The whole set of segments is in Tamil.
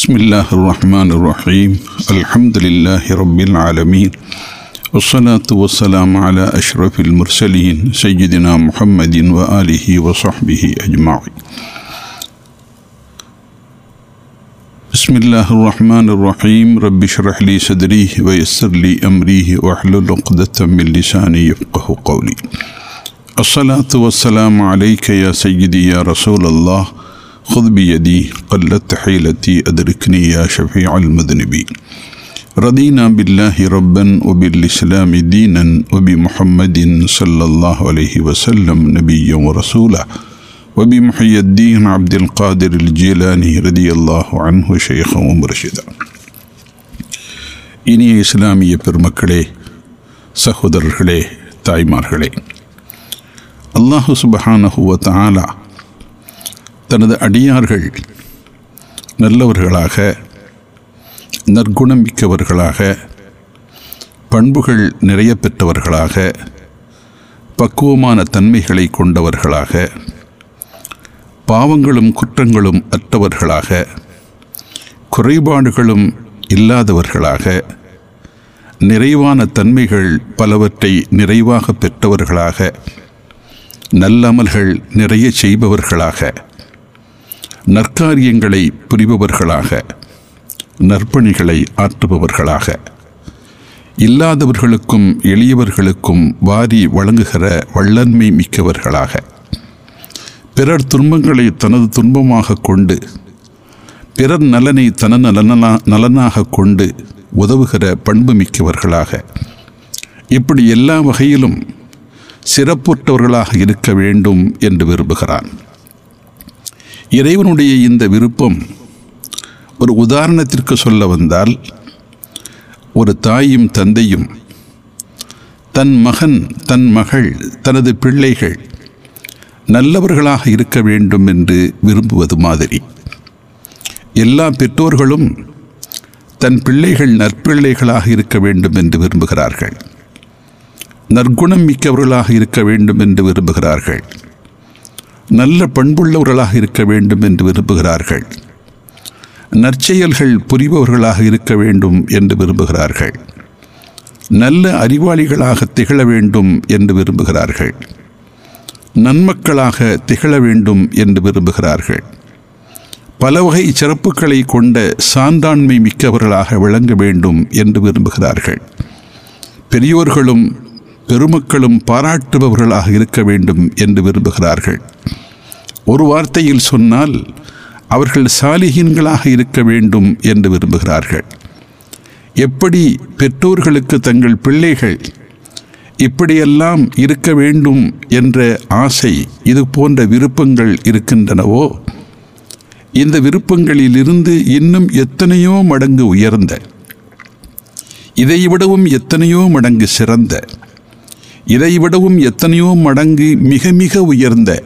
بسم الله الرحمن الرحيم الحمد لله رب العالمين والصلاة والسلام على أشرف المرسلين سيدنا محمد وآله وصحبه أجمعين بسم الله الرحمن الرحيم رب اشرح لي صدري ويسر لي أمري واحلل عقدة من لساني يفقه قولي الصلاة والسلام عليك يا سيدي يا رسول الله خود بیدی قلت حیلتی ادرکنی یا شفیع المدنبی ردینہ باللہ ربن و بالاسلام دینا و بمحمد صلی اللہ علیہ وسلم نبی و رسولہ و بمحی الدین عبد القادر الجیلانی رضی اللہ عنہ شیخ و مرشدہ انہی اسلامی پر مکڑے سہدر ہڑے تائمار ہڑے اللہ سبحانہ و تعالی தனது அடியார்கள் நல்லவர்களாக நற்குணம் மிக்கவர்களாக பண்புகள் நிறைய பெற்றவர்களாக பக்குவமான தன்மைகளை கொண்டவர்களாக பாவங்களும் குற்றங்களும் அற்றவர்களாக குறைபாடுகளும் இல்லாதவர்களாக நிறைவான தன்மைகள் பலவற்றை நிறைவாக பெற்றவர்களாக நல்லமல்கள் நிறைய செய்பவர்களாக நற்காரியங்களை புரிபவர்களாக நற்பணிகளை ஆற்றுபவர்களாக. இல்லாதவர்களுக்கும் எளியவர்களுக்கும் வாரி வழங்குகிற வள்ளன்மை மிக்கவர்களாக. பிறர் துன்பங்களை தனது துன்பமாக கொண்டு பிறர் நலனை தன நலனா நலனாக கொண்டு உதவுகிற பண்பு மிக்கவர்களாக. இப்படி எல்லா வகையிலும் சிறப்புற்றவர்களாக இருக்க வேண்டும் என்று விரும்புகிறான். இறைவனுடைய இந்த விருப்பம் ஒரு உதாரணத்திற்கு சொல்ல வந்தால் ஒரு தாயும் தந்தையும் தன் மகன் தன் மகள் தனது பிள்ளைகள் நல்லவர்களாக இருக்க வேண்டும் என்று விரும்புவது மாதிரி. எல்லா பெற்றோர்களும் தன் பிள்ளைகள் நற்பிள்ளைகளாக இருக்க வேண்டும் என்று விரும்புகிறார்கள். நற்குணம் மிக்கவர்களாக இருக்க வேண்டும் என்று விரும்புகிறார்கள். நல்ல பண்புள்ளவர்களாக இருக்க வேண்டும் என்று விரும்புகிறார்கள். நற்செயல்கள் புரிபவர்களாக இருக்க வேண்டும் என்று விரும்புகிறார்கள். நல்ல அறிவாளிகளாக திகழ வேண்டும் என்று விரும்புகிறார்கள். நன்மக்களாக திகழ வேண்டும் என்று விரும்புகிறார்கள். பல வகை சிறப்புகளை கொண்ட சான்றாண்மை மிக்கவர்களாக விளங்க வேண்டும் என்று விரும்புகிறார்கள். பெரியோர்களும் பெருமக்களும் பாராட்டுபவர்களாக இருக்க வேண்டும் என்று விரும்புகிறார்கள். ஒரு வார்த்தையில் சொன்னால் அவர்கள் சாலிகீன்களாக இருக்க வேண்டும் என்று விரும்புகிறார்கள். எப்படி பெற்றோர்களுக்கு தங்கள் பிள்ளைகள் இப்படியெல்லாம் இருக்க வேண்டும் என்ற ஆசை இது போன்ற விருப்பங்கள் இருக்கின்றனவோ? இந்த விருப்பங்களிலிருந்து இன்னும் எத்தனையோ மடங்கு உயர்ந்த இதைவிடவும் எத்தனையோ மடங்கு சிறந்த இதைவிடவும் எத்தனையோ மடங்கு மிக மிக உயர்ந்த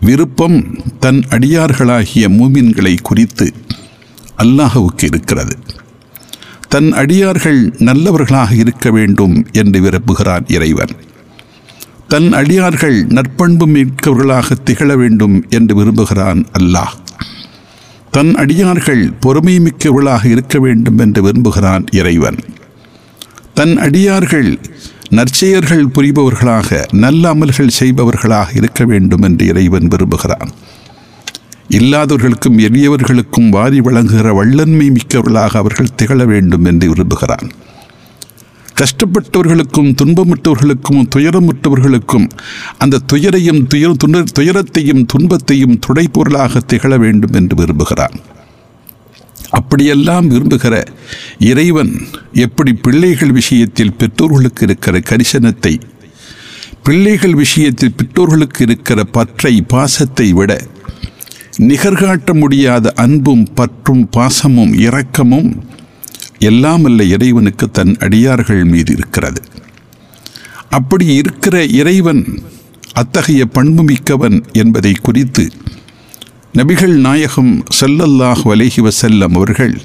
விருப்பம் தன் அடியார்களாகிய மூமின்களை குறித்து அல்லாஹுவுக்கு இருக்கிறது. தன் அடியார்கள் நல்லவர்களாக இருக்க வேண்டும் என்று விரும்புகிறான் இறைவன். தன் அடியார்கள் நற்பண்பு மிக்கவர்களாக திகழ வேண்டும் என்று விரும்புகிறான் அல்லாஹ். தன் அடியார்கள் பொறுமை மிக்கவர்களாக இருக்க வேண்டும் என்று விரும்புகிறான் இறைவன். தன் அடியார்கள் நற்செயர்கள் புரிபவர்களாக நல்ல அமல்கள் செய்பவர்களாக இருக்க வேண்டும் என்று இறைவன் விரும்புகிறான். இல்லாதவர்களுக்கும் எளியவர்களுக்கும் வாரி வழங்குகிற வள்ளன்மை மிக்கவர்களாக அவர்கள் திகழ வேண்டும் என்று விரும்புகிறான். கஷ்டப்பட்டவர்களுக்கும் துன்பமுற்றவர்களுக்கும் துயரமுற்றவர்களுக்கும் அந்த துயரையும் துயர் துண துயரத்தையும் துன்பத்தையும் துடைப்பொருளாக திகழ வேண்டும் என்று விரும்புகிறான். அப்படியெல்லாம் விரும்புகிற இறைவன் எப்படி பிள்ளைகள் விஷயத்தில் பெற்றோர்களுக்கு இருக்கிற கரிசனத்தை பிள்ளைகள் விஷயத்தில் பெற்றோர்களுக்கு இருக்கிற பற்றை பாசத்தை விட நிகர்காட்ட முடியாத அன்பும் பற்றும் பாசமும் இரக்கமும் எல்லாம் அல்ல இறைவனுக்கு தன் அடியார்கள் மீது இருக்கிறது. அப்படி இருக்கிற இறைவன் அத்தகைய பண்பு மிக்கவன் என்பதை குறித்து நபிகள் நாயகம் செல்லல்லாஹ் வலைஹி வசல்லம் அவர்கள்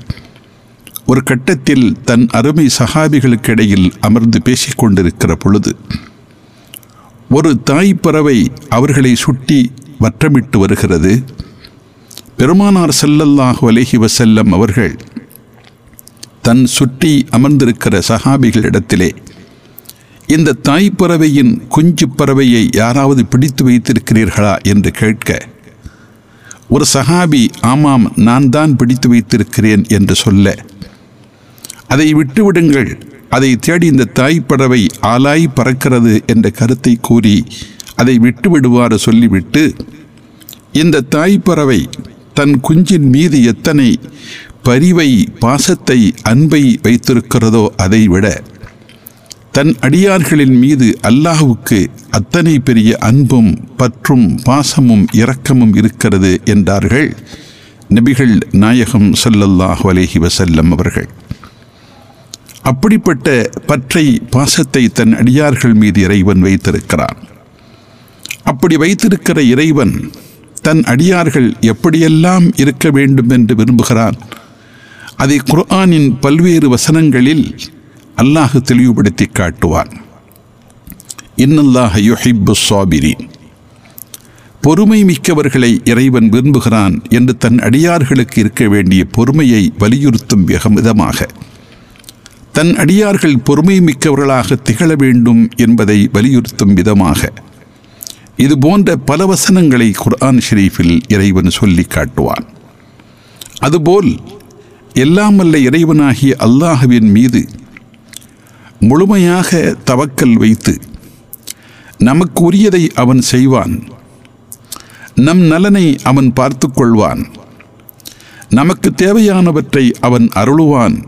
ஒரு கட்டத்தில் தன் அருமை சகாபிகளுக்கு இடையில் அமர்ந்து பேசிக் கொண்டிருக்கிற பொழுது ஒரு தாய் பறவை அவர்களை சுட்டி வற்றமிட்டு வருகிறது. பெருமானார் செல்லல்லாஹ் வலைஹி வசல்லம் அவர்கள் தன் சுற்றி அமர்ந்திருக்கிற சகாபிகளிடத்திலே இந்த தாய்ப்பறவையின் குஞ்சு பறவையை யாராவது பிடித்து வைத்திருக்கிறீர்களா என்று கேட்க ஒரு சஹாபி ஆமாம் நான் தான் பிடித்து வைத்திருக்கிறேன் என்று சொல்ல அதை விட்டுவிடுங்கள். அதை தேடி இந்த தாய்ப்பறவை ஆலாய் பறக்கிறது என்ற கருத்தை கூறி அதை விட்டுவிடுவாறு சொல்லிவிட்டு இந்த தாய்ப்பறவை தன் குஞ்சின் மீது எத்தனை பரிவை பாசத்தை அன்பை வைத்திருக்கிறதோ அதை விட தன் அடியார்களின் மீது அல்லாஹுவுக்கு அத்தனை பெரிய அன்பும் பற்றும் பாசமும் இரக்கமும் இருக்கிறது என்றார்கள் நபிகள் நாயகம் ஸல்லல்லாஹு அலேஹி வசல்லம் அவர்கள். அப்படிப்பட்ட பற்றை பாசத்தை தன் அடியார்கள் மீது இறைவன் வைத்திருக்கிறான். அப்படி வைத்திருக்கிற இறைவன் தன் அடியார்கள் எப்படியெல்லாம் இருக்க வேண்டும் என்று விரும்புகிறான்? அதை குர்ஆனின் பல்வேறு வசனங்களில் அல்லாஹ் தெளிவுபடுத்தி காட்டுவான். இன்னல்லாஹ யுஹிப்பு சாபிரின் பொறுமை மிக்கவர்களை இறைவன் விரும்புகிறான் என்று தன் அடியார்களுக்கு இருக்க வேண்டிய பொறுமையை வலியுறுத்தும் விதமாக தன் அடியார்கள் பொறுமை மிக்கவர்களாக திகழ வேண்டும் என்பதை வலியுறுத்தும் விதமாக. இது போன்ற பல வசனங்களை குர்ஆன் ஷெரீஃபில் இறைவன் சொல்லி காட்டுவான். அதுபோல் எல்லாம் இறைவனாகிய அல்லாஹுவின் மீது முழுமையாக தவக்கல் வைத்து நமக்கு உரியதை அவன் செய்வான். நம் நலனை அவன் பார்த்து கொள்வான் நமக்கு தேவையானவற்றை அவன் அருளுவான்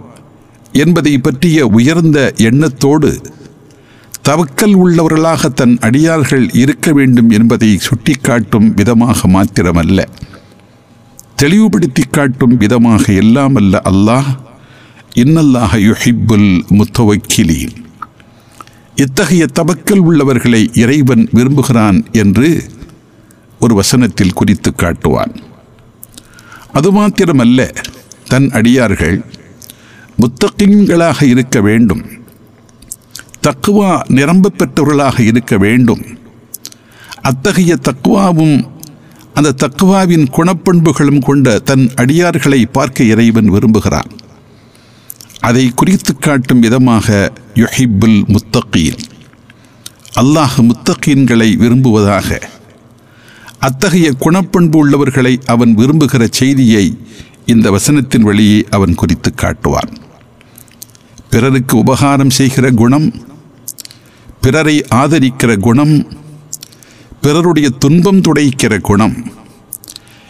என்பதை பற்றிய உயர்ந்த எண்ணத்தோடு தவக்கல் உள்ளவர்களாக தன் அடியார்கள் இருக்க வேண்டும் என்பதை சுட்டிக்காட்டும் விதமாக மாத்திரமல்ல. தெளிவுபடுத்தி காட்டும் விதமாக எல்லாமல்ல அல்லாஹ். இன்னல்லாக யுஹிப்புல் முத்தவக்கிலீன். இத்தகைய தபக்கல் உள்ளவர்களை இறைவன் விரும்புகிறான் என்று ஒரு வசனத்தில் குறித்து காட்டுவான். அது மாத்திரமல்ல தன் அடியார்கள் முத்தகின்களாக இருக்க வேண்டும். தக்குவா நிரம்ப பெற்றவர்களாக இருக்க வேண்டும். அத்தகைய தக்குவாவும் அந்த தக்குவாவின் குணப்பண்புகளும் கொண்ட தன் அடியார்களை பார்க்க இறைவன் விரும்புகிறான். அதை குறித்து காட்டும் விதமாக யுஹிப்புல் முத்தகீன். அல்லாஹ் முத்தகீன்களை விரும்புவதாக. அத்தகைய குணப்பண்பு உள்ளவர்களை அவன் விரும்புகிற செய்தியை இந்த வசனத்தின் வழியே அவன் குறித்து காட்டுவான். பிறருக்கு உபகாரம் செய்கிற குணம் பிறரை ஆதரிக்கிற குணம் பிறருடைய துன்பம் துடைக்கிற குணம்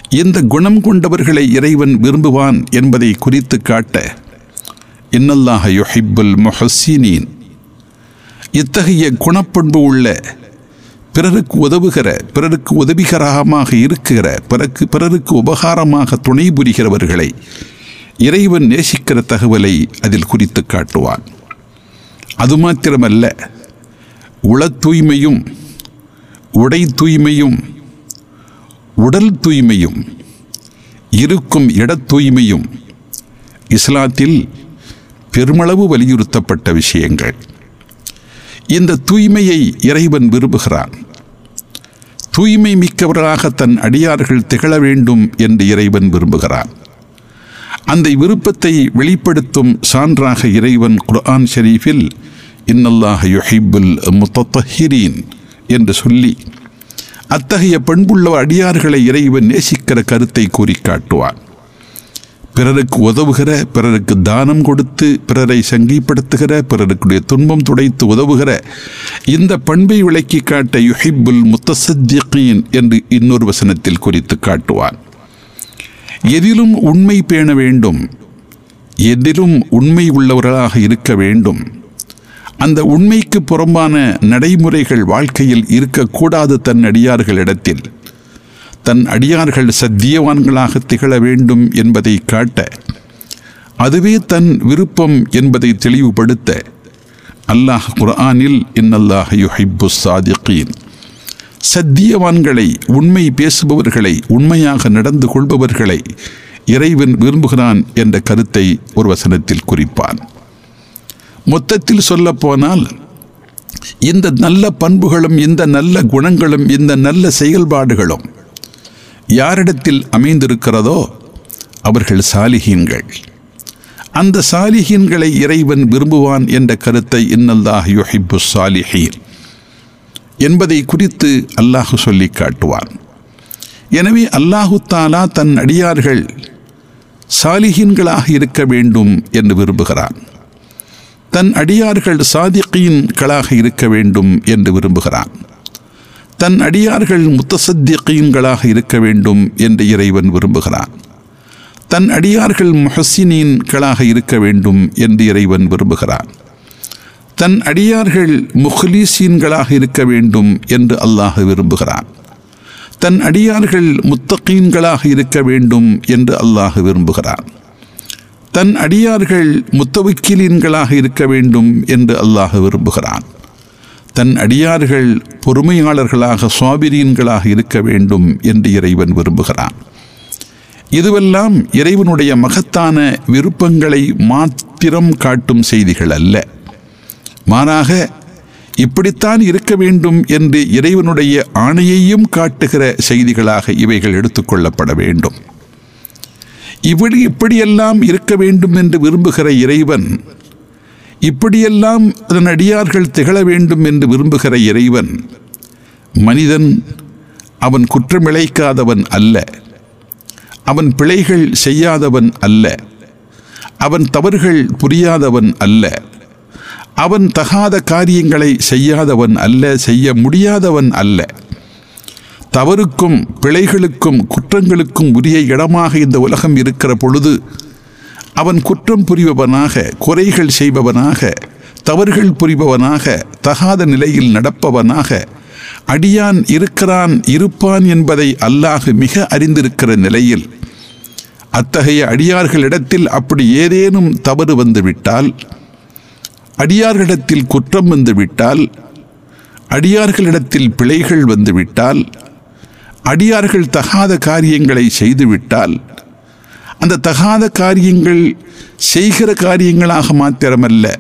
இந்த குணம் கொண்டவர்களை இறைவன் விரும்புவான் என்பதை குறித்து காட்ட இன்னல்லாக யுஹிப்புல் முஹஸ்ஸினீன் இத்தகைய குணப்பண்பு உள்ள பிறருக்கு உதவுகிற பிறருக்கு உதவிகரமாக இருக்கிற பிறருக்கு பிறருக்கு உபகாரமாக துணை புரிகிறவர்களை இறைவன் நேசிக்கிற தகவலை அதில் குறித்து காட்டுவான். அது மாத்திரமல்ல உள தூய்மையும் உடை தூய்மையும் உடல் தூய்மையும் இருக்கும் இட தூய்மையும் இஸ்லாத்தில் பெருமளவு வலியுறுத்தப்பட்ட விஷயங்கள். இந்த தூய்மையை இறைவன் விரும்புகிறான். தூய்மை மிக்கவர்களாக தன் அடியார்கள் திகழ வேண்டும் என்று இறைவன் விரும்புகிறான். அந்த விருப்பத்தை வெளிப்படுத்தும் சான்றாக இறைவன் குர்ஆன் ஷெரீஃபில் இன்னல்லாஹ யுஹிபுல் முத்தஹிரீன் என்று சொல்லி அத்தகைய பண்புள்ள அடியார்களை இறைவன் நேசிக்கிற கருத்தை கூறி காட்டுவான். பிறருக்கு உதவுகிற பிறருக்கு தானம் கொடுத்து பிறரை சங்கிப்படுத்துகிற பிறருக்குடைய துன்பம் துடைத்து உதவுகிற இந்த பண்பை விளக்கி காட்ட யுஹிப்புல் முத்தசத்தியகீன் என்று இன்னொரு வசனத்தில் குறித்து காட்டுவான். எதிலும் உண்மை பேண வேண்டும் எதிலும் உண்மை உள்ளவர்களாக இருக்க வேண்டும். அந்த உண்மைக்கு புறம்பான நடைமுறைகள் வாழ்க்கையில் இருக்கக்கூடாது தன் அடியார்களிடத்தில். தன் அடியார்கள் சத்தியவான்களாக திகழ வேண்டும் என்பதை காட்ட அதுவே தன் விருப்பம் என்பதை தெளிவுபடுத்த அல்லாஹ் குர்ஆனில் இன்னல்லாஹ் யுஹிப்பு சாதிகீன் சத்தியவான்களை உண்மை பேசுபவர்களை உண்மையாக நடந்து கொள்பவர்களை இறைவன் விரும்புகிறான் என்ற கருத்தை ஒரு வசனத்தில் குறிப்பான். மொத்தத்தில் சொல்லப்போனால் இந்த நல்ல பண்புகளும் இந்த நல்ல குணங்களும் இந்த நல்ல செயல்பாடுகளும் யாரிடத்தில் அமைந்திருக்கிறதோ அவர்கள் சாலிகீன்கள். அந்த சாலிகீன்களை இறைவன் விரும்புவான் என்ற கருத்தை இன்னல்லாஹ் யுஹிப்பு சாலிஹீன். என்பதை குறித்து அல்லாஹு சொல்லி காட்டுவான். எனவே அல்லாஹு தாலா தன் அடியார்கள் சாலிகீன்களாக இருக்க வேண்டும் என்று விரும்புகிறான். தன் அடியார்கள் சாதிக்கீன்களாக இருக்க வேண்டும் என்று விரும்புகிறான். தன் அடியார்கள் முத்தசத்தியகீன்களாக இருக்க வேண்டும் என்று இறைவன் விரும்புகிறான். தன் அடியார்கள் முஹசினீன்களாக இருக்க வேண்டும் என்று இறைவன் விரும்புகிறான். தன் அடியார்கள் முஹ்லீசீன்களாக இருக்க வேண்டும் என்று அல்லாஹ் விரும்புகிறான். தன் அடியார்கள் முத்தகீன்களாக இருக்க வேண்டும் என்று அல்லாஹ் விரும்புகிறான். தன் அடியார்கள் முத்தவக்கீலீன்களாக இருக்க வேண்டும் என்று அல்லாஹ் விரும்புகிறான். தன் அடியார்கள் பொறுமையாளர்களாக சுவாபிரியன்களாக இருக்க வேண்டும் என்று இறைவன் விரும்புகிறான். இதுவெல்லாம் இறைவனுடைய மகத்தான விருப்பங்களை மாத்திரம் காட்டும் செய்திகள் அல்ல. மாறாக இப்படித்தான் இருக்க வேண்டும் என்று இறைவனுடைய ஆணையையும் காட்டுகிற செய்திகளாக இவைகள் எடுத்துக்கொள்ளப்பட வேண்டும். இப்படி இப்படியெல்லாம் இருக்க வேண்டும் என்று விரும்புகிற இறைவன் இப்படியெல்லாம் அதன் அடியார்கள் திகழ வேண்டும் என்று விரும்புகிற இறைவன் மனிதன் அவன் குற்றமிழைக்காதவன் அல்ல. அவன் பிழைகள் செய்யாதவன் அல்ல. அவன் தவறுகள் புரியாதவன் அல்ல. அவன் தகாத காரியங்களை செய்யாதவன் அல்ல செய்ய முடியாதவன் அல்ல. தவறுக்கும் பிழைகளுக்கும் குற்றங்களுக்கும் உரிய இடமாக இந்த உலகம் இருக்கிற பொழுது அவன் குற்றம் புரிபவனாக குறைகள் செய்பவனாக தவறுகள் புரிபவனாக தகாத நிலையில் நடப்பவனாக அடியான் இருக்கிறான் இருப்பான் என்பதை அல்லாஹ் மிக அறிந்திருக்கிற நிலையில் அத்தகைய அடியார்களிடத்தில் அப்படி ஏதேனும் தவறு வந்துவிட்டால் அடியார்களிடத்தில் குற்றம் வந்துவிட்டால் அடியார்களிடத்தில் பிழைகள் வந்துவிட்டால் அடியார்கள் தகாத காரியங்களை செய்துவிட்டால் அந்த தகாத காரியங்கள் செய்கிற காரியங்களாக மாத்திரமல்ல.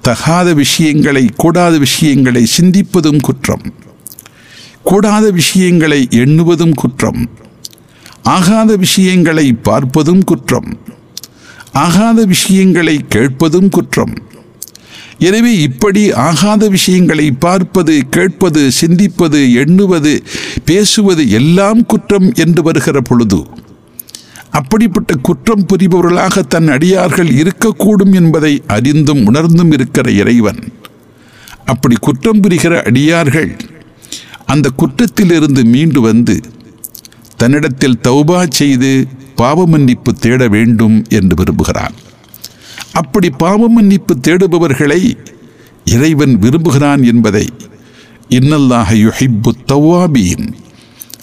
தகாத விஷயங்களை கூடாத விஷயங்களை சிந்திப்பதும் குற்றம். கூடாத விஷயங்களை எண்ணுவதும் குற்றம். ஆகாத விஷயங்களை பார்ப்பதும் குற்றம். ஆகாத விஷயங்களை கேட்பதும் குற்றம். எனவே இப்படி ஆகாத விஷயங்களை பார்ப்பது கேட்பது சிந்திப்பது எண்ணுவது பேசுவது எல்லாம் குற்றம் என்று வருகிற பொழுது அப்படிப்பட்ட குற்றம் புரிபவர்களாக தன் அடியார்கள் இருக்கக்கூடும் என்பதை அறிந்தும் உணர்ந்தும் இருக்கிற இறைவன். அப்படி குற்றம் புரிகிற அடியார்கள் அந்த குற்றத்திலிருந்து மீண்டு வந்து தன்னிடத்தில் தௌபா செய்து பாவ மன்னிப்பு தேட வேண்டும் என்று விரும்புகிறான். அப்படி பாவ மன்னிப்பு தேடுபவர்களை இறைவன் விரும்புகிறான் என்பதை இன்னல்லாக யுஹிப்பு தவாபீன்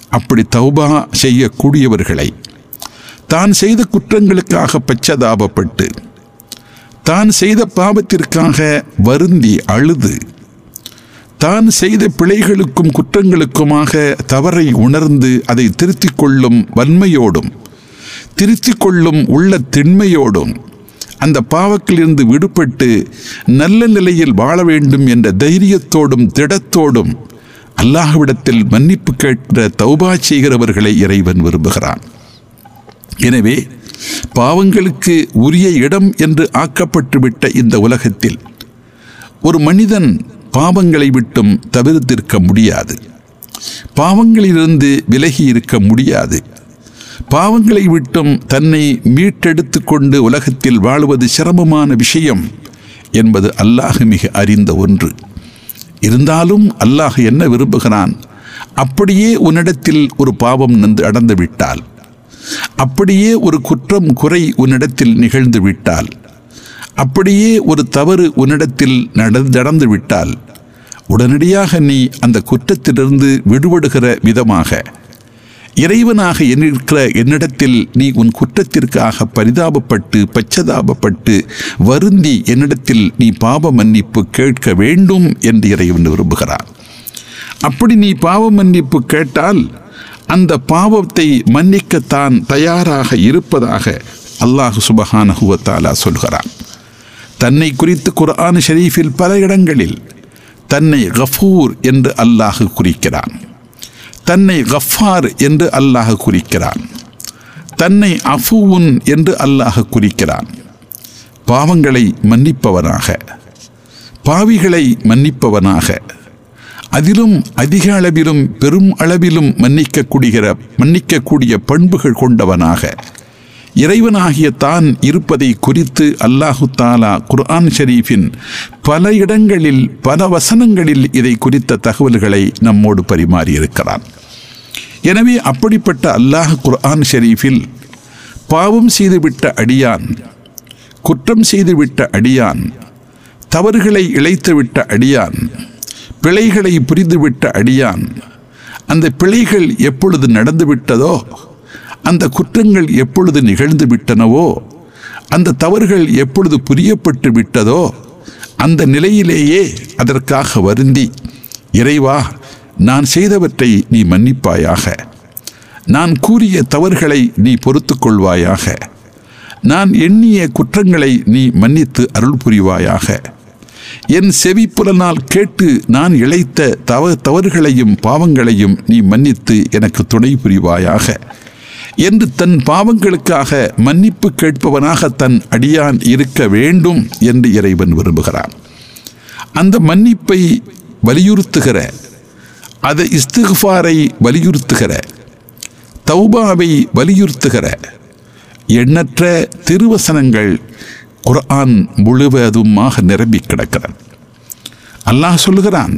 அப்படி தௌபா செய்யக்கூடியவர்களை தான் செய்த குற்றங்களுக்காக பச்சதாபப்பட்டு தான் செய்த பாவத்திற்காக வருந்தி அழுது தான் செய்த பிழைகளுக்கும் குற்றங்களுக்குமாக தவறை உணர்ந்து அதை திருத்திக் கொள்ளும் வன்மையோடும் திருத்திக் கொள்ளும் உள்ள திண்மையோடும் அந்த பாவத்திலிருந்து விடுபட்டு நல்ல நிலையில் வாழ வேண்டும் என்ற தைரியத்தோடும் திடத்தோடும் அல்லாஹ்விடத்தில் மன்னிப்பு கேட்கிற தௌபா செய்கிறவர்களை இறைவன் விரும்புகிறான். எனவே பாவங்களுக்கு உரிய இடம் என்று ஆக்கப்பட்டுவிட்ட இந்த உலகத்தில் ஒரு மனிதன் பாவங்களை விட்டும் தவிர்த்திருக்க முடியாது. பாவங்களிலிருந்து விலகி இருக்க முடியாது. பாவங்களை விட்டும் தன்னை மீட்டெடுத்து கொண்டு உலகத்தில் வாழுவது சிரமமான விஷயம் என்பது அல்லாஹ் மிக அறிந்த ஒன்று. இருந்தாலும் அல்லாஹ் என்ன விரும்புகிறான்? அப்படியே உன்னிடத்தில் ஒரு பாவம் நந்து அடர்ந்து விட்டால் அப்படியே ஒரு குற்றம் குறை உன்னிடத்தில் நிகழ்ந்து விட்டால். அப்படியே ஒரு தவறு உன்னிடத்தில் நடந்து விட்டால். உடனடியாக நீ அந்த குற்றத்திலிருந்து விடுபடுகிற விதமாக. இறைவனாக எண்ணிருக்கிற என்னிடத்தில் நீ உன் குற்றத்திற்காக பரிதாபப்பட்டு பச்சதாபப்பட்டு வருந்தி என்னிடத்தில் நீ பாவ மன்னிப்பு கேட்க வேண்டும் என்று இறைவன் விரும்புகிறான். அப்படி நீ பாவ மன்னிப்பு கேட்டால் அந்த பாவத்தை மன்னிக்கத்தான் தயாராக இருப்பதாக அல்லாஹ் சுபஹானஹுவத்தாலா சொல்கிறான். தன்னை குறித்து குர்ஆன் ஷெரீஃபில் பல இடங்களில் தன்னை கஃபூர் என்று அல்லாஹ் குறிக்கிறான். தன்னை கஃபார் என்று அல்லாஹ் குறிக்கிறான். தன்னை அஃபூன் என்று அல்லாஹ் குறிக்கிறான். பாவங்களை மன்னிப்பவனாக பாவிகளை மன்னிப்பவனாக அதிலும் அதிக அளவிலும் பெரும் அளவிலும் மன்னிக்கக்கூடிய மன்னிக்கக்கூடிய பண்புகள் கொண்டவனாக. இறைவனாகிய தான் இருப்பதை குறித்து அல்லாஹு தாலா குர்ஆன் ஷரீஃபின் பல இடங்களில் பல வசனங்களில் இதை குறித்த தகவல்களை நம்மோடு பரிமாறியிருக்கிறான். எனவே அப்படிப்பட்ட அல்லாஹ் குர்ஆன் ஷரீஃபில் பாவம் செய்துவிட்ட அடியான் குற்றம் செய்துவிட்ட அடியான் தவறுகளை இழைத்துவிட்ட அடியான் பிழைகளை புரிந்துவிட்ட அடியான் அந்த பிழைகள் எப்பொழுது நடந்துவிட்டதோ அந்த குற்றங்கள் எப்பொழுது நிகழ்ந்து விட்டனவோ அந்த தவறுகள் எப்பொழுது புரியப்பட்டு விட்டதோ அந்த நிலையிலேயே அதற்காக வருந்தி இறைவா நான் செய்தவற்றை நீ மன்னிப்பாயாக. நான் கூறிய தவறுகளை நீ பொறுத்து கொள்வாயாக நான் எண்ணிய குற்றங்களை நீ மன்னித்து அருள் புரிவாயாக என் செவிப்புலனால் கேட்டு நான் இழைத்த தவ தவறுகளையும் பாவங்களையும் நீ மன்னித்து எனக்கு துணை புரிவாயாக. என்று தன் பாவங்களுக்காக மன்னிப்பு கேட்பவனாக தன் அடியான் இருக்க வேண்டும் என்று இறைவன் விரும்புகிறான். அந்த மன்னிப்பை வலியுறுத்துகிற அதை இஸ்திஃபாரை வலியுறுத்துகிற தௌபாவை வலியுறுத்துகிற எண்ணற்ற திருவசனங்கள் குர்ஆன் முழுவதுமாக நிரம்பி கிடக்கிறது. அல்லாஹ் சொல்கிறான்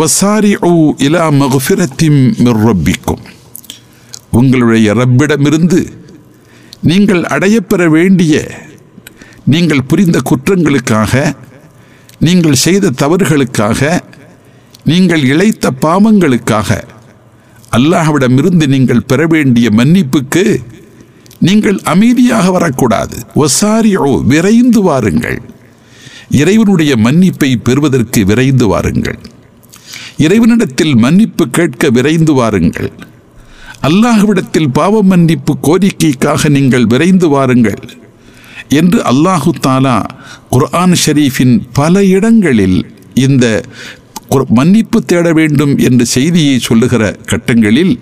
வசாரி ஓ இலா மகுஃபிரத்திம் மிர் ரப்பிக்கும். உங்களுடைய ரப்பிடமிருந்து நீங்கள் அடையப்பெற வேண்டிய நீங்கள் புரிந்த குற்றங்களுக்காக நீங்கள் செய்த தவறுகளுக்காக நீங்கள் இழைத்த பாவங்களுக்காக அல்லாஹ்விடமிருந்து நீங்கள் பெற வேண்டிய மன்னிப்புக்கு நீங்கள் அமைதியாக வரக்கூடாது. ஒசாரியோ விரைந்து வாருங்கள். இறைவனுடைய மன்னிப்பை பெறுவதற்கு விரைந்து வாருங்கள். இறைவனிடத்தில் மன்னிப்பு கேட்க விரைந்து வாருங்கள். அல்லாஹ்விடத்தில் பாவ மன்னிப்பு கோரிக்கைக்காக நீங்கள் விரைந்து வாருங்கள் என்று அல்லாஹு தாலா குர்ஆன் ஷரீஃபின் பல இடங்களில் இந்த மன்னிப்பு தேட வேண்டும் என்ற செய்தியை சொல்லுகிற கட்டங்களில்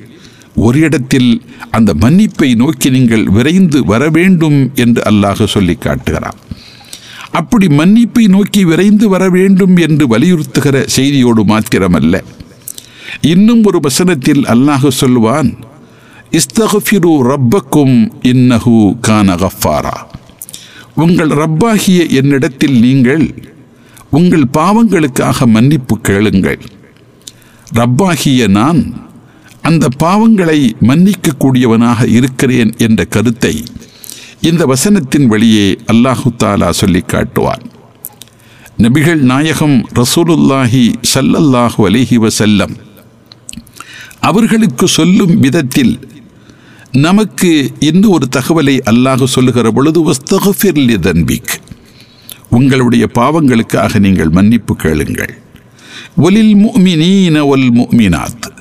ஒரு இடத்தில் அந்த மன்னிப்பை நோக்கி நீங்கள் விரைந்து வர வேண்டும் என்று அல்லாஹ் சொல்லி காட்டுகிறான். அப்படி மன்னிப்பை நோக்கி விரைந்து வர வேண்டும் என்று வலியுறுத்துகிற செய்தியோடு மாத்திரமல்ல. இன்னும் ஒரு வசனத்தில் அல்லாஹ் சொல்லுவான் இஸ்தகஃபிரு ரப்பக்கும் இன்னஹு கான கஃபாரா. உங்கள் ரப்பாகிய என்னிடத்தில் நீங்கள் உங்கள் பாவங்களுக்காக மன்னிப்பு கேளுங்கள். ரப்பாகிய நான் அந்த பாவங்களை மன்னிக்கக்கூடியவனாக இருக்கிறேன் என்ற கருத்தை இந்த வசனத்தின் வழியே அல்லாஹு தாலா சொல்லி காட்டுவான். நபிகள் நாயகம் ரசூலுல்லாஹி சல்லல்லாஹு அலிஹி வசல்லம் அவர்களுக்கு சொல்லும் விதத்தில் நமக்கு இன்னும் ஒரு தகவலை அல்லாஹு சொல்லுகிற பொழுது வஸ்தகஃபிர் லிதன்பிக் உங்களுடைய பாவங்களுக்காக நீங்கள் மன்னிப்பு கேளுங்கள். ஒலில் முமினீன ஒல் முமினாத்.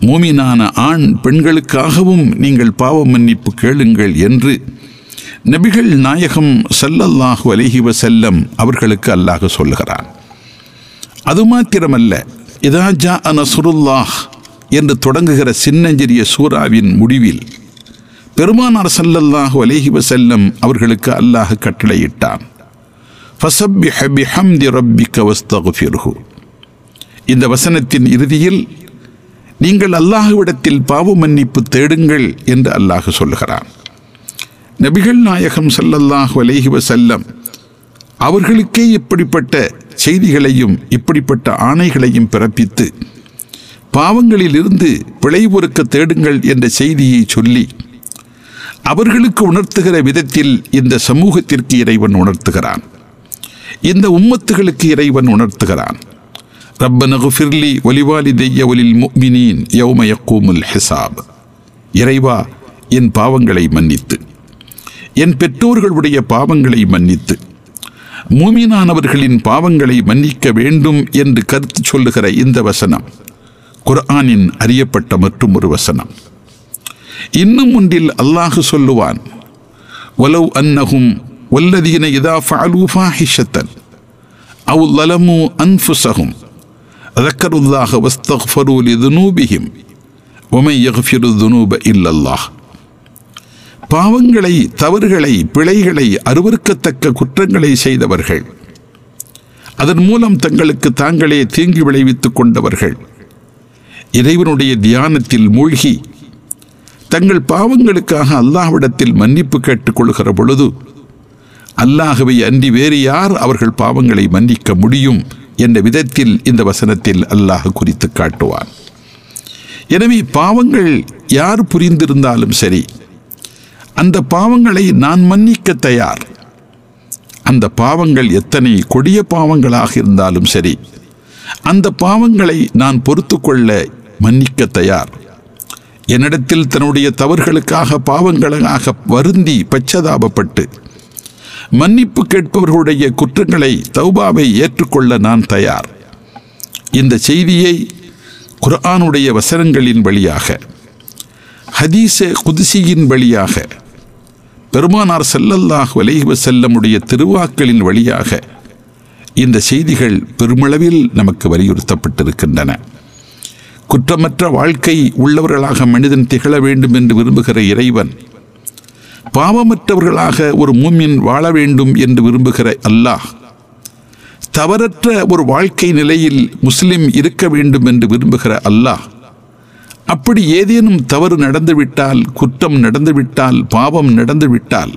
மூமினான ஆண் பெண்களுக்காகவும் நீங்கள் பாவ மன்னிப்பு கேளுங்கள் என்று நபிகள் நாயகம் சல்லல்லாஹு அலைஹி செல்லம் அவர்களுக்கு அல்லாஹ் சொல்லுகிறான். அது மாத்திரமல்ல இதா ஜா நசுருல்லாஹ் என்று தொடங்குகிற சின்னஞ்சிறிய சூறாவின் முடிவில் பெருமானார் சல்லல்லாஹு அலைஹி செல்லம் அவர்களுக்கு அல்லாஹ் கட்டளையிட்டான். இந்த வசனத்தின் இறுதியில் நீங்கள் அல்லாஹுவிடத்தில் பாவ மன்னிப்பு தேடுங்கள் என்று அல்லாஹ் சொல்லுகிறான். நபிகள் நாயகம் சல்லல்லாஹு அலைஹி செல்லம் அவர்களுக்கே இப்படிப்பட்ட செய்திகளையும் இப்படிப்பட்ட ஆணைகளையும் பிறப்பித்து பாவங்களிலிருந்து பிழைபொறுக்க தேடுங்கள் என்ற செய்தியை சொல்லி அவர்களுக்கு உணர்த்துகிற விதத்தில் இந்த சமூகத்திற்கு இறைவன் உணர்த்துகிறான். இந்த உம்மத்துகளுக்கு இறைவன் உணர்த்துகிறான். ரப்பன குஃபிர்லி ஒலிவாலிதைய ஒலில் முக்மினீன் யௌம யக்கூமுல் ஹிசாப் இறைவா என் பாவங்களை மன்னித்து. என் பெற்றோர்களுடைய பாவங்களை மன்னித்து. மூமினானவர்களின் பாவங்களை மன்னிக்க வேண்டும் என்று கருத்து சொல்லுகிற இந்த வசனம் குர்ஆனின் அறியப்பட்ட மற்றும் ஒரு வசனம். இன்னும் ஒன்றில் அல்லாஹ் சொல்லுவான் வலவ் அன்னகும் வல்லதீன இதா ஃபாலு ஃபாஹிஷத்தன் அவு லலமு அன்ஃபுசகும் ذكروا الله واستغفروا لذنوبهم ஒமை யஃபிரு துனூப இல்லல்லாஹ் பாவங்களை தவறுகளை பிழைகளை அருவருக்கத்தக்க குற்றங்களை செய்தவர்கள் அதன் மூலம் தங்களுக்கு தாங்களே தீங்கி விளைவித்துக் கொண்டவர்கள் இறைவனுடைய தியானத்தில் மூழ்கி தங்கள் பாவங்களுக்காக அல்லாஹ்விடத்தில் மன்னிப்பு கேட்டுக்கொள்கிற பொழுது அல்லாஹுவை அன்றி வேறு யார் அவர்கள் பாவங்களை மன்னிக்க முடியும் என்ற விதத்தில் இந்த வசனத்தில் அல்லாஹ் குறித்து காட்டுவான். எனவே பாவங்கள் யார் புரிந்திருந்தாலும் சரி அந்த பாவங்களை நான் மன்னிக்க தயார். அந்த பாவங்கள் எத்தனை கொடிய பாவங்களாக இருந்தாலும் சரி அந்த பாவங்களை நான் பொறுத்து கொள்ள மன்னிக்க தயார். என்னிடத்தில் தன்னுடைய தவறுகளுக்காக பாவங்களாக வருந்தி பச்சதாபப்பட்டு மன்னிப்பு கேட்பவர்களுடைய குற்றங்களை தௌபாவை ஏற்றுக்கொள்ள நான் தயார். இந்த செய்தியை குர்ஆனுடைய வசனங்களின் வழியாக ஹதீஸ குதிசியின் வழியாக பெருமானார் செல்லல்லாஹ் வலைஹி செல்லமுடைய திருவாக்களின் வழியாக இந்த செய்திகள் பெருமளவில் நமக்கு வலியுறுத்தப்பட்டிருக்கின்றன. குற்றமற்ற வாழ்க்கை உள்ளவர்களாக மனிதன் திகழ வேண்டும் என்று விரும்புகிற இறைவன் பாவமற்றவர்களாக ஒரு மூமின் வாழ வேண்டும் என்று விரும்புகிற அல்லாஹ் தவறற்ற ஒரு வாழ்க்கை நிலையில் முஸ்லிம் இருக்க வேண்டும் என்று விரும்புகிற அல்லாஹ் அப்படி ஏதேனும் தவறு நடந்துவிட்டால் குற்றம் நடந்துவிட்டால் பாவம் நடந்துவிட்டால்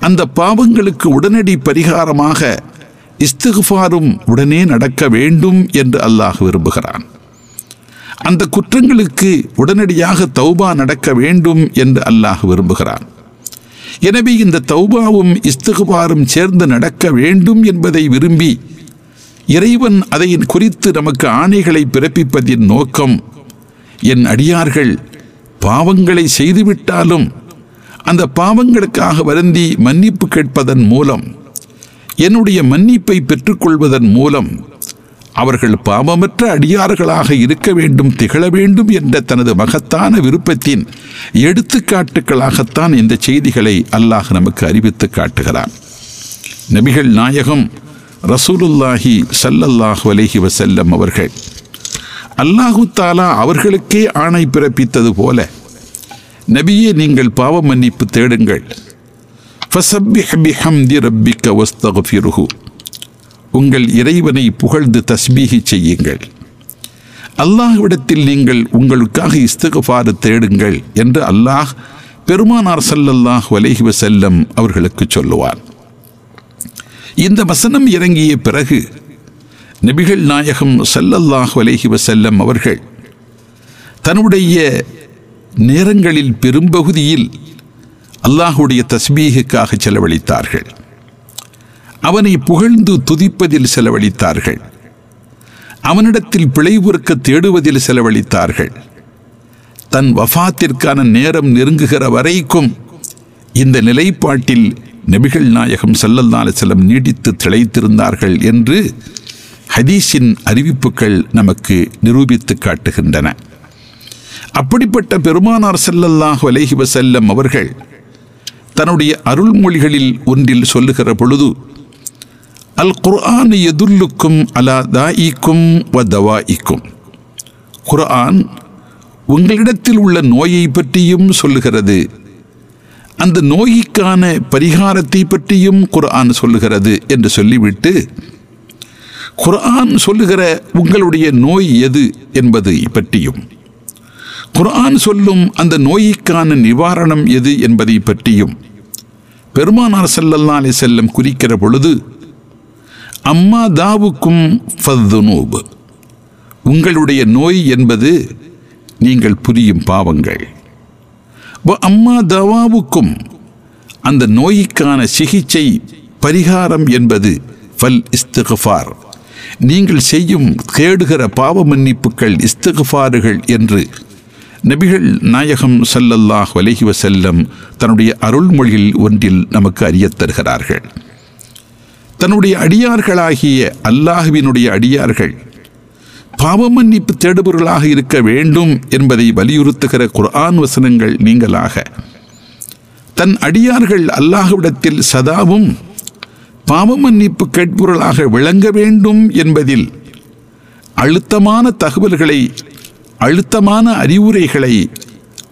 அந்த பாவங்களுக்கு உடனடி பரிகாரமாக இஸ்திகுஃபாரும் உடனே நடக்க வேண்டும் என்று அல்லாஹ் விரும்புகிறான். அந்த குற்றங்களுக்கு உடனடியாக தௌபா நடக்க வேண்டும் என்று அல்லாஹ் விரும்புகிறான். எனவே இந்த தௌபாவும் இஸ்துகுபாரும் சேர்ந்து நடக்க வேண்டும் என்பதை விரும்பி இறைவன் அதை குறித்து நமக்கு ஆணைகளை பிறப்பிப்பதின் நோக்கம். என் அடியார்கள் பாவங்களை செய்துவிட்டாலும் அந்த பாவங்களுக்காக வருந்தி மன்னிப்பு கேட்பதன் மூலம் என்னுடைய மன்னிப்பை பெற்றுக்கொள்வதன் மூலம் அவர்கள் பாவமற்ற அடியார்களாக இருக்க வேண்டும் திகழ வேண்டும் என்ற தனது மகத்தான விருப்பத்தின் எடுத்துக்காட்டுகளாகத்தான் இந்த செய்திகளை அல்லாஹ் நமக்கு அறிவித்து காட்டுகிறான். நபிகள் நாயகம் ரசூலுல்லாஹி சல்லல்லாஹு அலைஹி வசல்லம் அவர்கள் அல்லாஹு தாலா அவர்களுக்கே ஆணை பிறப்பித்தது போல நபியே நீங்கள் பாவ மன்னிப்பு தேடுங்கள். ஃபசப்பிஹ் பிஹம்தி ரப்பிக்க வஸ்தக்ஃபிருஹு உங்கள் இறைவனை புகழ்ந்து தஸ்பீகி செய்யுங்கள். அல்லாஹ்விடத்தில் நீங்கள் உங்களுக்காக இஸ்தகஃபாறு தேடுங்கள் என்று அல்லாஹ் பெருமானார் சல்லல்லாஹ் வலைஹி வசல்லம் அவர்களுக்கு சொல்லுவார். இந்த வசனம் இறங்கிய பிறகு நபிகள் நாயகம் சல்லல்லாஹ் வலைஹி வசல்லம் அவர்கள் தன்னுடைய நேரங்களில் பெரும்பகுதியில் அல்லாஹுடைய தஸ்பீகுக்காக செலவழித்தார்கள். அவனை புகழ்ந்து துதிப்பதில் செலவழித்தார்கள். அவனிடத்தில் பிழைவுறுக்க தேடுவதில் செலவழித்தார்கள். தன் வஃபாத்திற்கான நேரம் நெருங்குகிற வரைக்கும் இந்த நிலைப்பாட்டில் நபிகள் நாயகம் சல்லல்லாஹு செல்லம் நீடித்து திளைத்திருந்தார்கள் என்று ஹதீஸின் அறிவிப்புகள் நமக்கு நிரூபித்து காட்டுகின்றன. அப்படிப்பட்ட பெருமானார் செல்லல்லாஹ் அலைஹி வசல்லம் அவர்கள் தன்னுடைய அருள்மொழிகளில் ஒன்றில் சொல்லுகிற பொழுது அல் குர்ஆன் எதுல்லுக்கும் அலா தாயிக்கும் வ தவாயிக்கும் குர்ஆன் உங்களிடத்தில் உள்ள நோயை பற்றியும் சொல்லுகிறது. அந்த நோய்க்கான பரிகாரத்தை பற்றியும் குர்ஆன் சொல்லுகிறது என்று சொல்லிவிட்டு குர்ஆன் சொல்லுகிற உங்களுடைய நோய் எது என்பதை பற்றியும் குர்ஆன் சொல்லும் அந்த நோய்க்கான நிவாரணம் எது என்பதை பற்றியும் பெருமானார் செல்லல்லா அலி செல்லம் குறிக்கிற பொழுது அம்மா தாவுக்கும் ஃபத்துனூப் உங்களுடைய நோய் என்பது நீங்கள் புரியும் பாவங்கள். வ அம்மா தவாவுக்கும் அந்த நோய்க்கான சிகிச்சை பரிகாரம் என்பது ஃபல் இஸ்திகஃபார். நீங்கள் செய்யும் தேடுகிற பாவ மன்னிப்புகள் இஸ்திகஃபாறுகள் என்று நபிகள் நாயகம் சல்லல்லாஹ் அலைஹி வசல்லம் தன்னுடைய அருள்மொழியில் ஒன்றில் நமக்கு அறியத் தருகிறார்கள். தன்னுடைய அடியார்களாகிய அல்லாஹுவினுடைய அடியார்கள் பாவமன்னிப்பு தேடுபவர்களாக இருக்க வேண்டும் என்பதை வலியுறுத்துகிற குர்ஆன் வசனங்கள் நீங்களாக. தன் அடியார்கள் அல்லாஹுவிடத்தில் சதாவும் பாவமன்னிப்பு கேட்பவர்களாக விளங்க வேண்டும் என்பதில் அழுத்தமான தகவல்களை அழுத்தமான அறிவுரைகளை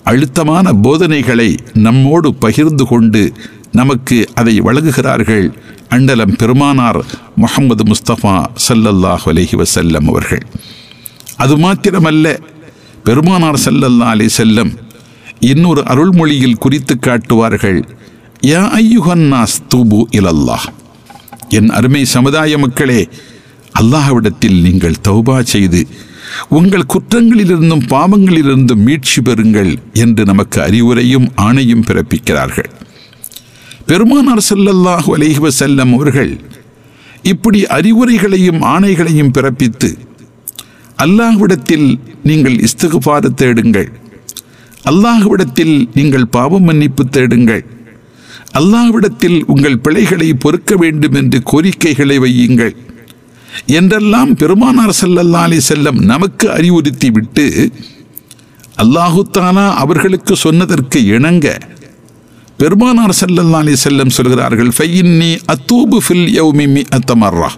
அழுத்தமான போதனைகளை நம்மோடு பகிர்ந்து கொண்டு நமக்கு அதை வழங்குகிறார்கள் அண்டலம் பெருமானார் முகமது முஸ்தபா சல்லல்லாஹ் அலஹி வசல்லம் அவர்கள். அது மாத்திரமல்ல பெருமானார் சல்லல்லா அலி செல்லம் இன்னொரு அருள்மொழியில் குறித்து காட்டுவார்கள் யா ஐயுகன்னாஸ் தூபு இலல்லாஹ். என் அருமை சமுதாய மக்களே அல்லாஹ்விடத்தில் நீங்கள் தௌபா செய்து உங்கள் குற்றங்களிலிருந்தும் பாவங்களிலிருந்தும் மீட்சி பெறுங்கள் என்று நமக்கு அறிவுரையும் ஆணையும் பிறப்பிக்கிறார்கள். பெருமானார் செல்லல்லாஹு அலைஹி செல்லம் அவர்கள் இப்படி அறிவுரைகளையும் ஆணைகளையும் பிறப்பித்து அல்லாஹ்விடத்தில் நீங்கள் இஸ்திகுபாறு தேடுங்கள். அல்லாஹ்விடத்தில் நீங்கள் பாவ மன்னிப்பு தேடுங்கள். அல்லாஹ்விடத்தில் உங்கள் பிழைகளை பொறுக்க வேண்டும் என்று கோரிக்கைகளை வையுங்கள். என்றெல்லாம் பெருமானார் ஸல்லல்லாஹு அலைஹி செல்லம் நமக்கு அறிவுறுத்தி விட்டு அல்லாஹுத்தானா அவர்களுக்கு சொன்னதற்கு இணங்க பெருமானார் செல்லல்லா அலி செல்லம் சொல்கிறார்கள் ஃபையின்னி அத்தூபு ஃபில் யௌமி மி மர்ரா.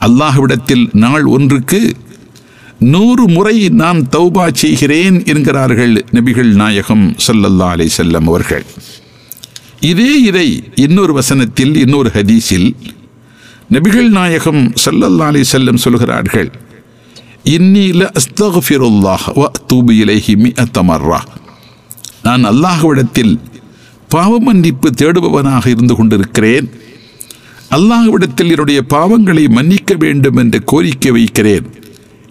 அல்லாஹ்விடத்தில் நாள் ஒன்றுக்கு நூறு முறை நான் தௌபா செய்கிறேன் என்கிறார்கள் நபிகள் நாயகம் ஸல்லல்லாஹு அலி செல்லம் அவர்கள். இதே இதை இன்னொரு வசனத்தில் இன்னொரு ஹதீஸில் நபிகள் நாயகம் சல்லல்லா அலி செல்லம் சொல்கிறார்கள் இன்னில ல வ தூபு இலேஹி மி அத்தமர்ரா நான் அல்லாஹ்விடத்தில் பாவமன்னிப்பு தேடுபவனாக இருந்து கொண்டிருக்கிறேன். அல்லாஹ்விடத்தில் என்னுடைய பாவங்களை மன்னிக்க வேண்டும் என்று கோரிக்கை வைக்கிறேன்.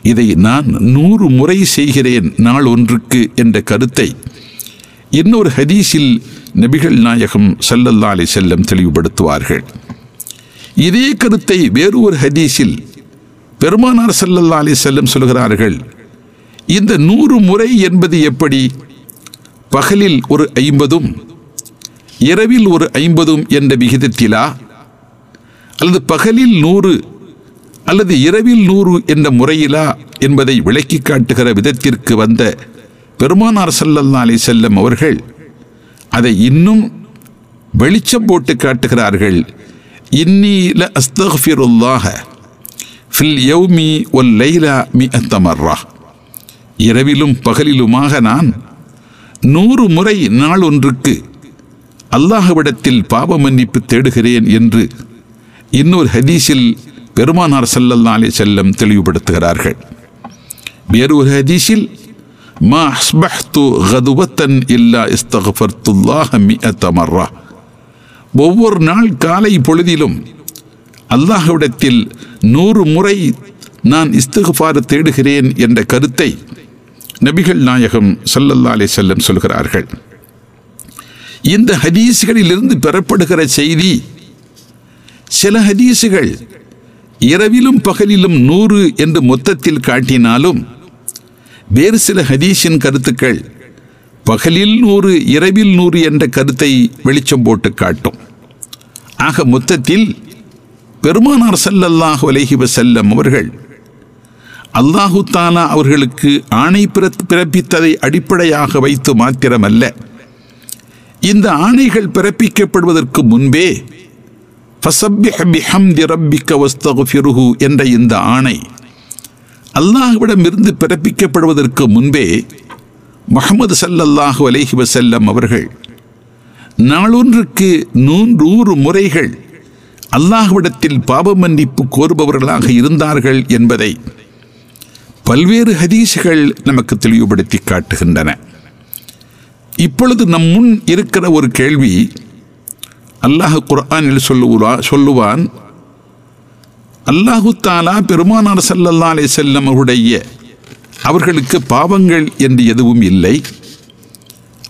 இதை நான் நூறு முறை செய்கிறேன் நாள் ஒன்றுக்கு என்ற கருத்தை இன்னொரு ஹதீஸில் நபிகள் நாயகம் சல்லல்லா அலி செல்லம் தெளிவுபடுத்துவார்கள். இதே கருத்தை வேறு ஒரு ஹதீஸில் பெருமானார் சல்லல்லா அலி செல்லம் சொல்கிறார்கள். இந்த நூறு முறை என்பது எப்படி? பகலில் ஒரு ஐம்பதும் இரவில் ஒரு ஐம்பதும் என்ற விகிதத்திலா? அல்லது பகலில் நூறு அல்லது இரவில் நூறு என்ற முறையிலா என்பதை விளக்கி காட்டுகிற விதத்திற்கு வந்த பெருமானார் சல்லல்லா அலி செல்லம் அவர்கள் அதை இன்னும் வெளிச்சம் போட்டு காட்டுகிறார்கள். இன்னில ல ஃபில் யௌமி ஒல் லைலா மி அத்தமர்ரா இரவிலும் பகலிலுமாக நான் நூறு முறை நாள் ஒன்றுக்கு அல்லாஹுவிடத்தில் பாவ மன்னிப்பு தேடுகிறேன் என்று இன்னொரு ஹதீஸில் பெருமானார் ஸல்லல்லாஹு அலே செல்லம் தெளிவுபடுத்துகிறார்கள். வேறு ஒரு ஹதீஸில் மா அஸ்பஹ்து கதுவத்தன் இல்லா இஸ்தகஃபர்த்துல்லாஹ மிஅத்த ஒவ்வொரு நாள் காலை பொழுதிலும் அல்லாஹ்விடத்தில் நூறு முறை நான் இஸ்திகுபார் தேடுகிறேன் என்ற கருத்தை நபிகள் நாயகம் சல்லல்லா அலே செல்லம் சொல்கிறார்கள். இந்த ஹதீஸ்களிலிருந்து பெறப்படுகிற செய்தி சில ஹதீஸுகள் இரவிலும் பகலிலும் நூறு என்று மொத்தத்தில் காட்டினாலும் வேறு சில ஹதீஸின் கருத்துக்கள் பகலில் நூறு இரவில் நூறு என்ற கருத்தை வெளிச்சம் போட்டு காட்டும். ஆக மொத்தத்தில் பெருமானார் ஸல்லல்லாஹு அலைஹி வசல்லம் அவர்கள் அல்லாஹு தாலா அவர்களுக்கு ஆணை பிறத்- பிறப்பித்ததை அடிப்படையாக வைத்து மாத்திரமல்ல. இந்த ஆணைகள் பிறப்பிக்கப்படுவதற்கு முன்பே என்ற இந்த ஆணை அல்லாஹ்விடமிருந்து பிறப்பிக்கப்படுவதற்கு முன்பே முகமது சல்லல்லாஹு அலைஹி வசல்லம் அவர்கள் நாளொன்றுக்கு நூன்றூறு முறைகள் அல்லாஹ்விடத்தில் பாவ மன்னிப்பு கோருபவர்களாக இருந்தார்கள் என்பதை பல்வேறு ஹதீசுகள் நமக்கு தெளிவுபடுத்தி காட்டுகின்றன இப்பொழுது நம் முன் இருக்கிற ஒரு கேள்வி அல்லாஹ் குர்ஆனில் சொல்லுவா சொல்லுவான் அல்லாஹு தாலா பெருமானார் சல்லல்லா அலே செல்லம் அவருடைய அவர்களுக்கு பாவங்கள் என்று எதுவும் இல்லை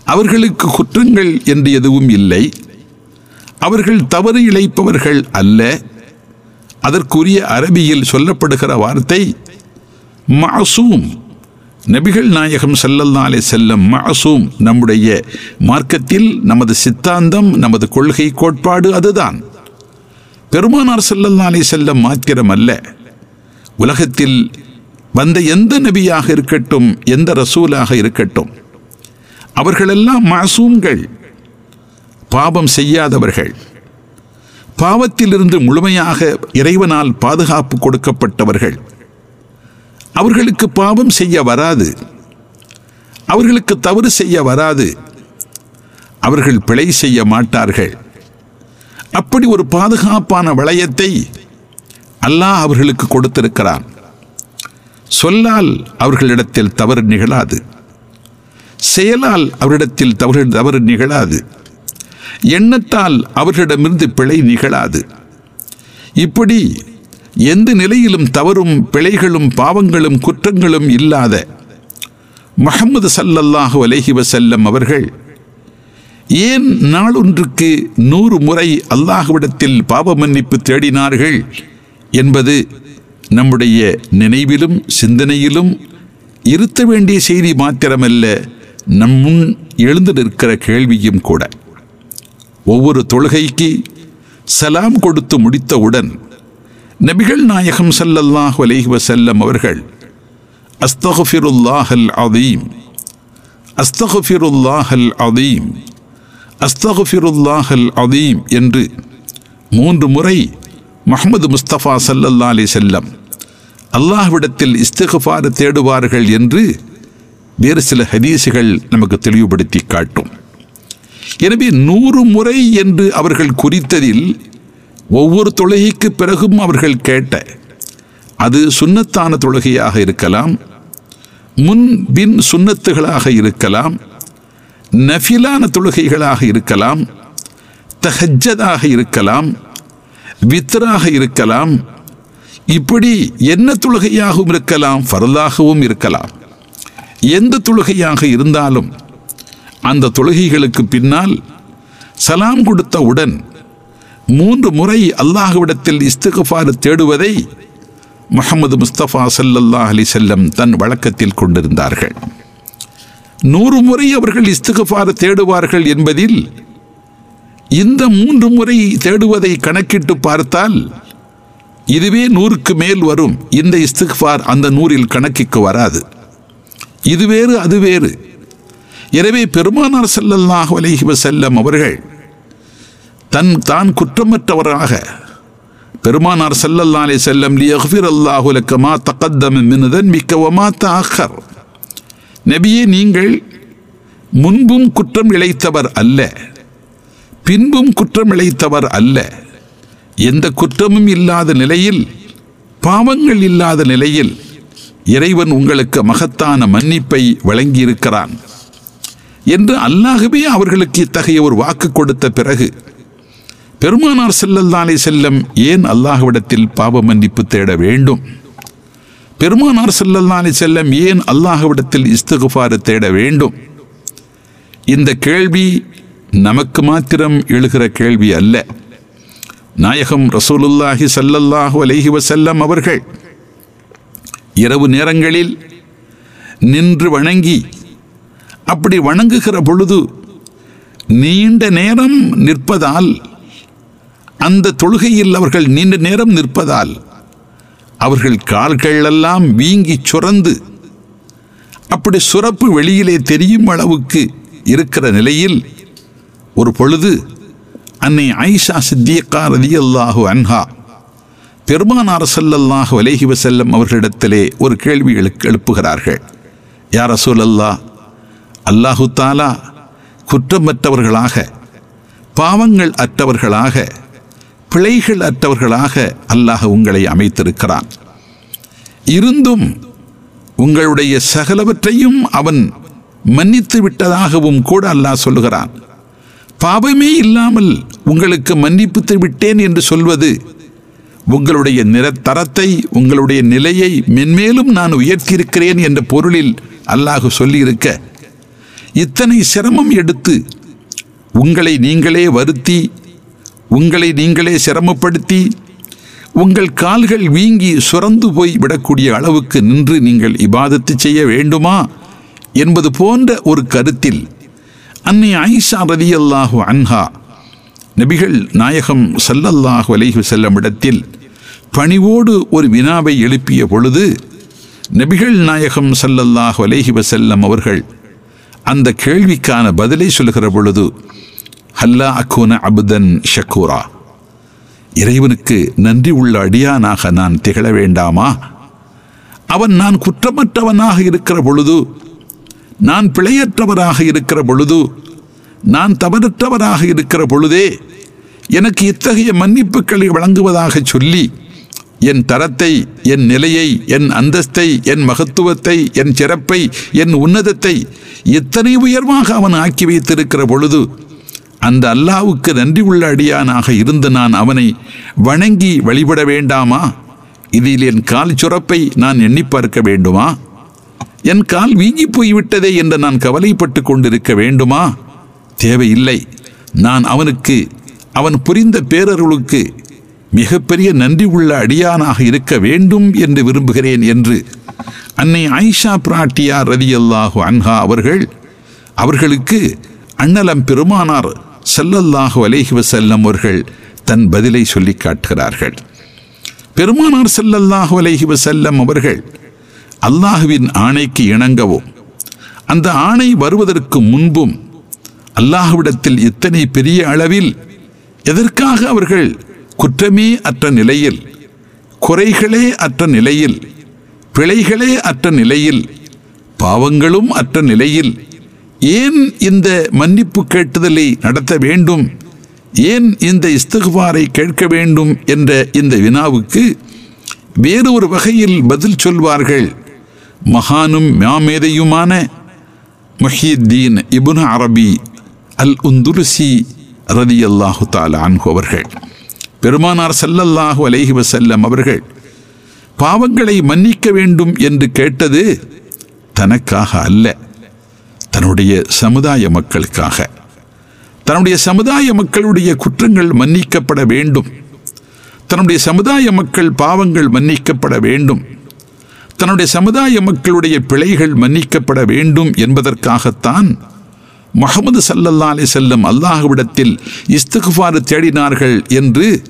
அவர்களுக்கு குற்றங்கள் என்று எதுவும் இல்லை அவர்கள் தவறு இழைப்பவர்கள் அல்ல. அதற்குரிய அரபியில் சொல்லப்படுகிற வார்த்தை மாசூம் நபிகள் நாயகம் செல்லல்லாலே அலைஹி செல்லம் மாசூம் நம்முடைய மார்க்கத்தில் நமது சித்தாந்தம் நமது கொள்கை கோட்பாடு அதுதான். பெருமானார் செல்லல்லாலே அலைஹி மாத்திரம் அல்ல. உலகத்தில் வந்த எந்த நபியாக இருக்கட்டும் எந்த ரசூலாக இருக்கட்டும் அவர்களெல்லாம் மாசூம்கள் பாவம் செய்யாதவர்கள். பாவத்திலிருந்து முழுமையாக இறைவனால் பாதுகாப்பு கொடுக்கப்பட்டவர்கள். அவர்களுக்கு பாவம் செய்ய வராது. அவர்களுக்கு தவறு செய்ய வராது. அவர்கள் பிழை செய்ய மாட்டார்கள். அப்படி ஒரு பாதுகாப்பான வளையத்தை அல்லாஹ் அவர்களுக்கு கொடுத்திருக்கிறான். சொல்லால் அவர்களிடத்தில் தவறு நிகழாது. செயலால் அவரிடத்தில் தவறு தவறு நிகழாது. எண்ணத்தால் அவர்களிடமிருந்து பிழை நிகழாது. இப்படி எந்த நிலையிலும் தவறும் பிழைகளும் பாவங்களும் குற்றங்களும் இல்லாத முகமது சல்லல்லாஹு அலைஹி செல்லம் அவர்கள் ஏன் நாளொன்றுக்கு நூறு முறை அல்லாஹ்விடத்தில் பாவ மன்னிப்பு தேடினார்கள் என்பது நம்முடைய நினைவிலும் சிந்தனையிலும் இருத்த வேண்டிய செய்தி மாத்திரமல்ல நம் முன் எழுந்து நிற்கிற கேள்வியும் கூட. ஒவ்வொரு தொழுகைக்கு சலாம் கொடுத்து முடித்தவுடன் நபிகள் நாயகம் சல்லல்லாஹு அலைஹி வசல்லம் அவர்கள் அஸ்தகுஃபிருல்லாஹல் அதீம் அஸ்தகுஃபிருல்லாஹல் அதீம் அஸ்தகுஃபிருல்லாஹல் அதீம் என்று மூன்று முறை முஹம்மது முஸ்தபா சல்லல்லா அலி செல்லம் அல்லாஹ்விடத்தில் இஸ்திகுஃபார் தேடுவார்கள் என்று வேறு சில ஹதீசுகள் நமக்கு தெளிவுபடுத்தி காட்டும். எனவே நூறு முறை என்று அவர்கள் குறித்ததில் ஒவ்வொரு தொழுகைக்கு பிறகும் அவர்கள் கேட்ட அது சுன்னத்தான தொழுகையாக இருக்கலாம் முன் பின் சுன்னத்துகளாக இருக்கலாம் நஃபிலான தொழுகைகளாக இருக்கலாம் தஹஜ்ஜதாக இருக்கலாம் வித்ராக இருக்கலாம் இப்படி என்ன தொழுகையாகவும் இருக்கலாம் ஃபரலாகவும் இருக்கலாம் எந்த தொழுகையாக இருந்தாலும் அந்த தொழுகைகளுக்கு பின்னால் சலாம் கொடுத்தவுடன் மூன்று முறை அல்லாஹ்விடத்தில் இஸ்திகஃபார் தேடுவதை முகமது முஸ்தபா சல்லல்லா அலி செல்லம் தன் வழக்கத்தில் கொண்டிருந்தார்கள். நூறு முறை அவர்கள் இஸ்திகஃபார் தேடுவார்கள் என்பதில் இந்த மூன்று முறை தேடுவதை கணக்கிட்டு பார்த்தால் இதுவே நூறுக்கு மேல் வரும். இந்த இஸ்திக்ஃபார் அந்த நூறில் கணக்கிற்கு வராது. இது வேறு அது வேறு. எனவே பெருமானார் செல்லல்லாஹ் அலைஹி செல்லம் அவர்கள் தன் தான் குற்றமற்றவராக. பெருமானார் செல்லல்லா அலே செல்லம் லியக்ஃபிர் அல்லாஹு லக்க மா தகத்தம மின் நபியே நீங்கள் முன்பும் குற்றம் இழைத்தவர் அல்ல பின்பும் குற்றம் இழைத்தவர் அல்ல. எந்த குற்றமும் இல்லாத நிலையில் பாவங்கள் இல்லாத நிலையில் இறைவன் உங்களுக்கு மகத்தான மன்னிப்பை வழங்கியிருக்கிறான். என்று அல்லாகவே அவர்களுக்கு இத்தகைய ஒரு வாக்கு கொடுத்த பிறகு பெருமானார் செல்லல்லாலே செல்லம் ஏன் அல்லாஹ்விடத்தில் பாவ மன்னிப்பு தேட வேண்டும்? பெருமானார் செல்லல்லாலே செல்லம் ஏன் அல்லாஹ்விடத்தில் இஸ்திகுஃபாறு தேட வேண்டும்? இந்த கேள்வி நமக்கு மாத்திரம் எழுகிற கேள்வி அல்ல. நாயகம் ரசூலுல்லாஹி சல்லல்லாஹு அலஹி வசல்லம் அவர்கள் இரவு நேரங்களில் நின்று வணங்கி அப்படி வணங்குகிற பொழுது நீண்ட நேரம் நிற்பதால் அந்த தொழுகையில் அவர்கள் நீண்ட நேரம் நிற்பதால் அவர்கள் கால்கள் எல்லாம் வீங்கி சுரந்து அப்படி சுரப்பு வெளியிலே தெரியும் அளவுக்கு இருக்கிற நிலையில் ஒரு பொழுது அன்னை ஆயிஷா சித்தியக்கா ரதியல்லாஹு அன்ஹா பெருமானார் சல்லல்லாஹு அலேஹி வசல்லம் அவர்களிடத்திலே ஒரு கேள்வி எழுப்புகிறார்கள். யார் ரசூலல்லா அல்லாஹு தாலா குற்றமற்றவர்களாக பாவங்கள் அற்றவர்களாக பிழைகள் அற்றவர்களாக அல்லாஹ் உங்களை அமைத்திருக்கிறான். இருந்தும் உங்களுடைய சகலவற்றையும் அவன் மன்னித்து விட்டதாகவும் கூட அல்லாஹ் சொல்லுகிறான். பாவமே இல்லாமல் உங்களுக்கு மன்னிப்பித்து விட்டேன் என்று சொல்வது உங்களுடைய நிறத்தரத்தை உங்களுடைய நிலையை மென்மேலும் நான் உயர்த்தியிருக்கிறேன் என்ற பொருளில் அல்லாஹ் சொல்லியிருக்க இத்தனை சிரமம் எடுத்து உங்களை நீங்களே வருத்தி உங்களை நீங்களே சிரமப்படுத்தி உங்கள் கால்கள் வீங்கி சுரந்து போய் விடக்கூடிய அளவுக்கு நின்று நீங்கள் இபாதத்து செய்ய வேண்டுமா? என்பது போன்ற ஒரு கருத்தில் அன்னை ஆயிஷா ரதியல்லாஹு அன்ஹா நபிகள் நாயகம் சல்லல்லாஹு அலைஹு செல்லும் இடத்தில் பணிவோடு ஒரு வினாவை எழுப்பிய பொழுது நபிகள் நாயகம் சல்லல்லாஹு அலைஹி வசல்லம் அவர்கள் அந்த கேள்விக்கான பதிலை சொல்லுகிற பொழுது ஹல்லா அக்குன அபுதன் ஷக்கூரா இறைவனுக்கு நன்றி உள்ள அடியானாக நான் திகழ வேண்டாமா? அவன் நான் குற்றமற்றவனாக இருக்கிற பொழுது நான் பிழையற்றவராக இருக்கிற பொழுது நான் தவறற்றவராக இருக்கிற பொழுதே எனக்கு இத்தகைய மன்னிப்புகளை வழங்குவதாக சொல்லி என் தரத்தை என் நிலையை என் அந்தஸ்தை என் மகத்துவத்தை என் சிறப்பை என் உன்னதத்தை எத்தனை உயர்வாக அவன் ஆக்கி வைத்திருக்கிற பொழுது அந்த அல்லாவுக்கு நன்றி உள்ள அடியானாக இருந்து நான் அவனை வணங்கி வழிபட வேண்டாமா? இதில் என் கால் சுரப்பை நான் எண்ணி பார்க்க வேண்டுமா? என் கால் வீங்கி போய்விட்டதே என்று நான் கவலைப்பட்டு கொண்டிருக்க வேண்டுமா? தேவையில்லை. நான் அவனுக்கு அவன் புரிந்த பேரருளுக்கு மிகப்பெரிய நன்றி உள்ள அடியானாக இருக்க வேண்டும் என்று விரும்புகிறேன் என்று அன்னை ஆயிஷா பிராட்டியார் ரதியல்லாஹு அன்ஹா அவர்கள் அவர்களுக்கு அண்ணலம் பெருமானார் செல்லல்லாஹு அலைஹி வஸல்லம் அவர்கள் தன் பதிலை சொல்லி காட்டுகிறார்கள். பெருமானார் செல்லல்லாஹு அலைஹி வஸல்லம் அவர்கள் அல்லாஹுவின் ஆணைக்கு இணங்கவும் அந்த ஆணை வருவதற்கு முன்பும் அல்லாஹ்விடத்தில் இத்தனை பெரிய அளவில் எதற்காக அவர்கள் குற்றமே அற்ற நிலையில் குறைகளே அற்ற நிலையில் பிழைகளே அற்ற நிலையில் பாவங்களும் அற்ற நிலையில் ஏன் இந்த மன்னிப்பு கேட்டுதலை நடத்த வேண்டும்? ஏன் இந்த இஸ்திகுபாரை கேட்க வேண்டும் என்ற இந்த வினாவுக்கு வேறு ஒரு வகையில் பதில் சொல்வார்கள். மகானும் மாமேதையுமான முஹியுத்தீன் இபுன் அரபி அல் உந்துருசி ரதி அல்லாஹு தாலா அன்ஹு அவர்கள் பெருமானார் சல்லல்லாஹு அலைஹி வசல்லம் அவர்கள் பாவங்களை மன்னிக்க வேண்டும் என்று கேட்டது தனக்காக அல்ல. தன்னுடைய சமுதாய மக்களுக்காக. தன்னுடைய சமுதாய மக்களுடைய குற்றங்கள் மன்னிக்கப்பட வேண்டும். தன்னுடைய சமுதாய மக்கள் பாவங்கள் மன்னிக்கப்பட வேண்டும். தன்னுடைய சமுதாய மக்களுடைய பிழைகள் மன்னிக்கப்பட வேண்டும் என்பதற்காகத்தான் முகமது சல்லல்லா அலி செல்லம் அல்லாஹுவிடத்தில் இஸ்துகுஃபாறு தேடினார்கள் என்று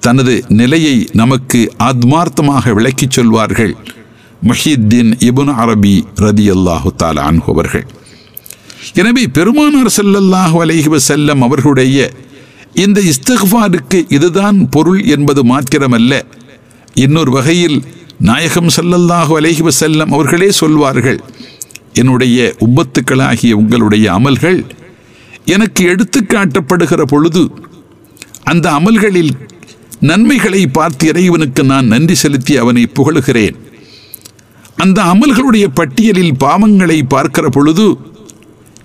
தனது நிலையை நமக்கு ஆத்மார்த்தமாக விளக்கிச் சொல்வார்கள் முஹித்தீன் இபுன் அரபி ரதி அல்லாஹு தாலா அன்ஹுவர்கள் எனவே பெருமானார் செல்லல்லாஹு அலைஹி செல்லம் அவர்களுடைய இந்த இஸ்தஃபாருக்கு இதுதான் பொருள் என்பது மாத்திரமல்ல. இன்னொரு வகையில் நாயகம் செல்லல்லாஹு அலைஹி செல்லம் அவர்களே சொல்வார்கள் என்னுடைய உப்பத்துக்களாகிய உங்களுடைய அமல்கள் எனக்கு எடுத்து காட்டப்படுகிற பொழுது அந்த அமல்களில் நன்மைகளை பார்த்து இறைவனுக்கு நான் நன்றி செலுத்தி அவனை புகழுகிறேன். அந்த அமல்களுடைய பட்டியலில் பாவங்களை பார்க்கிற பொழுது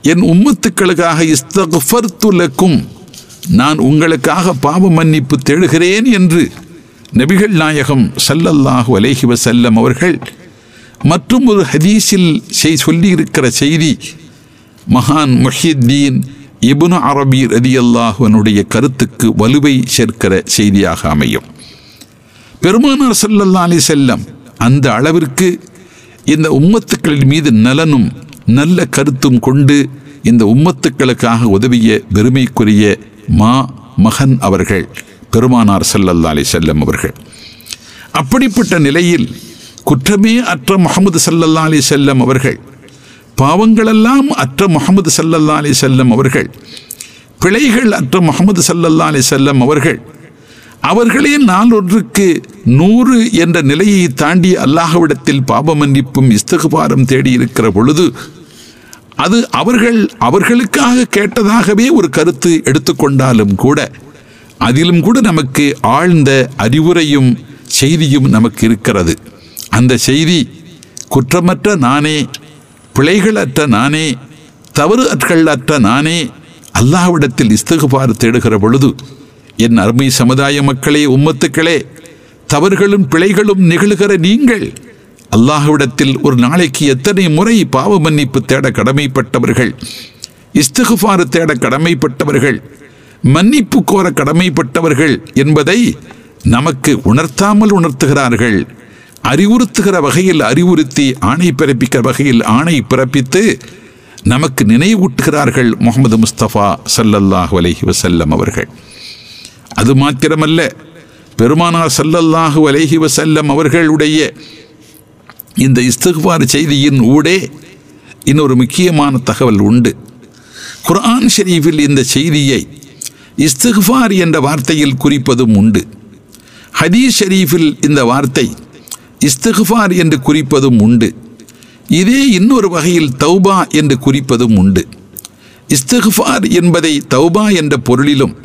என் உம்மத்துக்களுக்காக இஸ்தகுஃபர்த்துலக்கும் நான் உங்களுக்காக பாவ மன்னிப்பு தேடுகிறேன் என்று நபிகள் நாயகம் சல்லல்லாஹு அலேஹி வசல்லம் அவர்கள் மற்றும் ஒரு ஹதீஸில் செய் சொல்லியிருக்கிற செய்தி மகான் முஹித்தீன் இபுனு அரபி ரதியல்லாஹுவனுடைய கருத்துக்கு வலுவை சேர்க்கிற செய்தியாக அமையும். பெருமானார் சல்லல்லா அலி செல்லம் அந்த அளவிற்கு இந்த உம்மத்துக்களின் மீது நலனும் நல்ல கருத்தும் கொண்டு இந்த உம்மத்துக்களுக்காக உதவிய பெருமைக்குரிய மா மகன் அவர்கள் பெருமானார் சல்லல்லா அலி செல்லம் அவர்கள். அப்படிப்பட்ட நிலையில் குற்றமே அற்ற முகமது சல்லல்லா அலி செல்லம் அவர்கள் பாவங்களெல்லாம் அற்ற முகமது சல்லல்லா அலி செல்லம் அவர்கள் பிழைகள் அற்ற முகமது சல்லல்லா அலி செல்லம் அவர்கள் அவர்களே நாளொன்றுக்கு நூறு என்ற நிலையை தாண்டி அல்லாஹ்விடத்தில் பாபமன்னிப்பும் இஸ்தகுபாரம் தேடி இருக்கிற பொழுது அது அவர்கள் அவர்களுக்காக கேட்டதாகவே ஒரு கருத்து எடுத்துக்கொண்டாலும் கூட அதிலும் கூட நமக்கு ஆழ்ந்த அறிவுரையும் செய்தியும் நமக்கு இருக்கிறது. அந்த செய்தி குற்றமற்ற நானே பிழைகளற்ற நானே தவறு அற்ற நானே அல்லாவிடத்தில் இஸ்தகுபார் தேடுகிற பொழுது என் அருமை சமுதாய மக்களே உம்மத்துக்களே தவறுகளும் பிழைகளும் நிகழ்கிற நீங்கள் அல்லாஹ்விடத்தில் ஒரு நாளைக்கு எத்தனை முறை பாவ மன்னிப்பு தேட கடமைப்பட்டவர்கள் இஸ்தகுபாறு தேட கடமைப்பட்டவர்கள் மன்னிப்பு கோர கடமைப்பட்டவர்கள் என்பதை நமக்கு உணர்த்தாமல் உணர்த்துகிறார்கள். அறிவுறுத்துகிற வகையில் அறிவுறுத்தி ஆணை பிறப்பிக்கிற வகையில் ஆணை பிறப்பித்து நமக்கு நினைவூட்டுகிறார்கள் முகமது முஸ்தபா சல்லல்லாஹு அலஹி வசல்லம் அவர்கள். அது மாத்திரமல்ல பெருமானார் சல்லல்லாஹு அலஹி வசல்லம் அவர்களுடைய இந்த இஸ்திக்பார் செய்தியின் ஊடே இன்னொரு முக்கியமான தகவல் உண்டு. குர்ஆன் ஷெரீஃபில் இந்த செய்தியை இஸ்திக்பார் என்ற வார்த்தையில் குறிப்பதும் உண்டு. ஹதீஸ் ஷெரீஃபில் இந்த வார்த்தை இஸ்திகுஃபார் என்று குறிப்பதும் உண்டு. இதே இன்னொரு வகையில் தௌபா என்று குறிப்பதும் உண்டு. இஸ்திகுஃபார் என்பதை தௌபா என்ற பொருளிலும்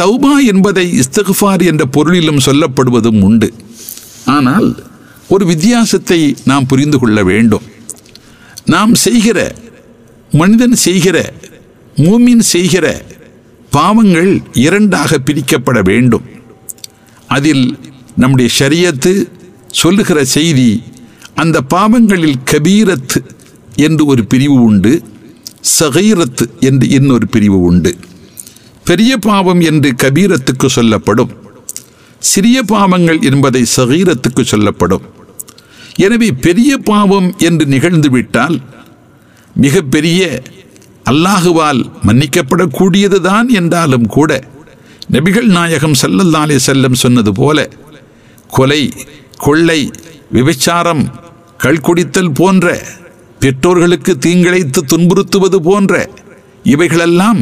தௌபா என்பதை இஸ்திகுஃபார் என்ற பொருளிலும் சொல்லப்படுவதும் உண்டு. ஆனால் ஒரு வித்தியாசத்தை நாம் புரிந்து கொள்ள வேண்டும். நாம் செய்கிற மனிதன் செய்கிற மூமின் செய்கிற பாவங்கள் இரண்டாக பிரிக்கப்பட வேண்டும். அதில் நம்முடைய ஷரியத்து சொல்லுகிற செய்தி அந்த பாவங்களில் கபீரத் என்று ஒரு பிரிவு உண்டு சகைரத் என்று இன்னொரு பிரிவு உண்டு. பெரிய பாவம் என்று கபீரத்துக்கு சொல்லப்படும். சிறிய பாவங்கள் என்பதை சகீரத்துக்கு சொல்லப்படும். எனவே பெரிய பாவம் என்று நிகழ்ந்துவிட்டால் மிகப்பெரிய அல்லாஹுவால் மன்னிக்கப்படக்கூடியதுதான் என்றாலும் கூட நபிகள் நாயகம் சல்லல்லாலே செல்லம் சொன்னது போல கொலை கொள்ளை விபச்சாரம் கள்குடித்தல் போன்ற பெற்றோர்களுக்கு தீங்கிழைத்து துன்புறுத்துவது போன்ற இவைகளெல்லாம்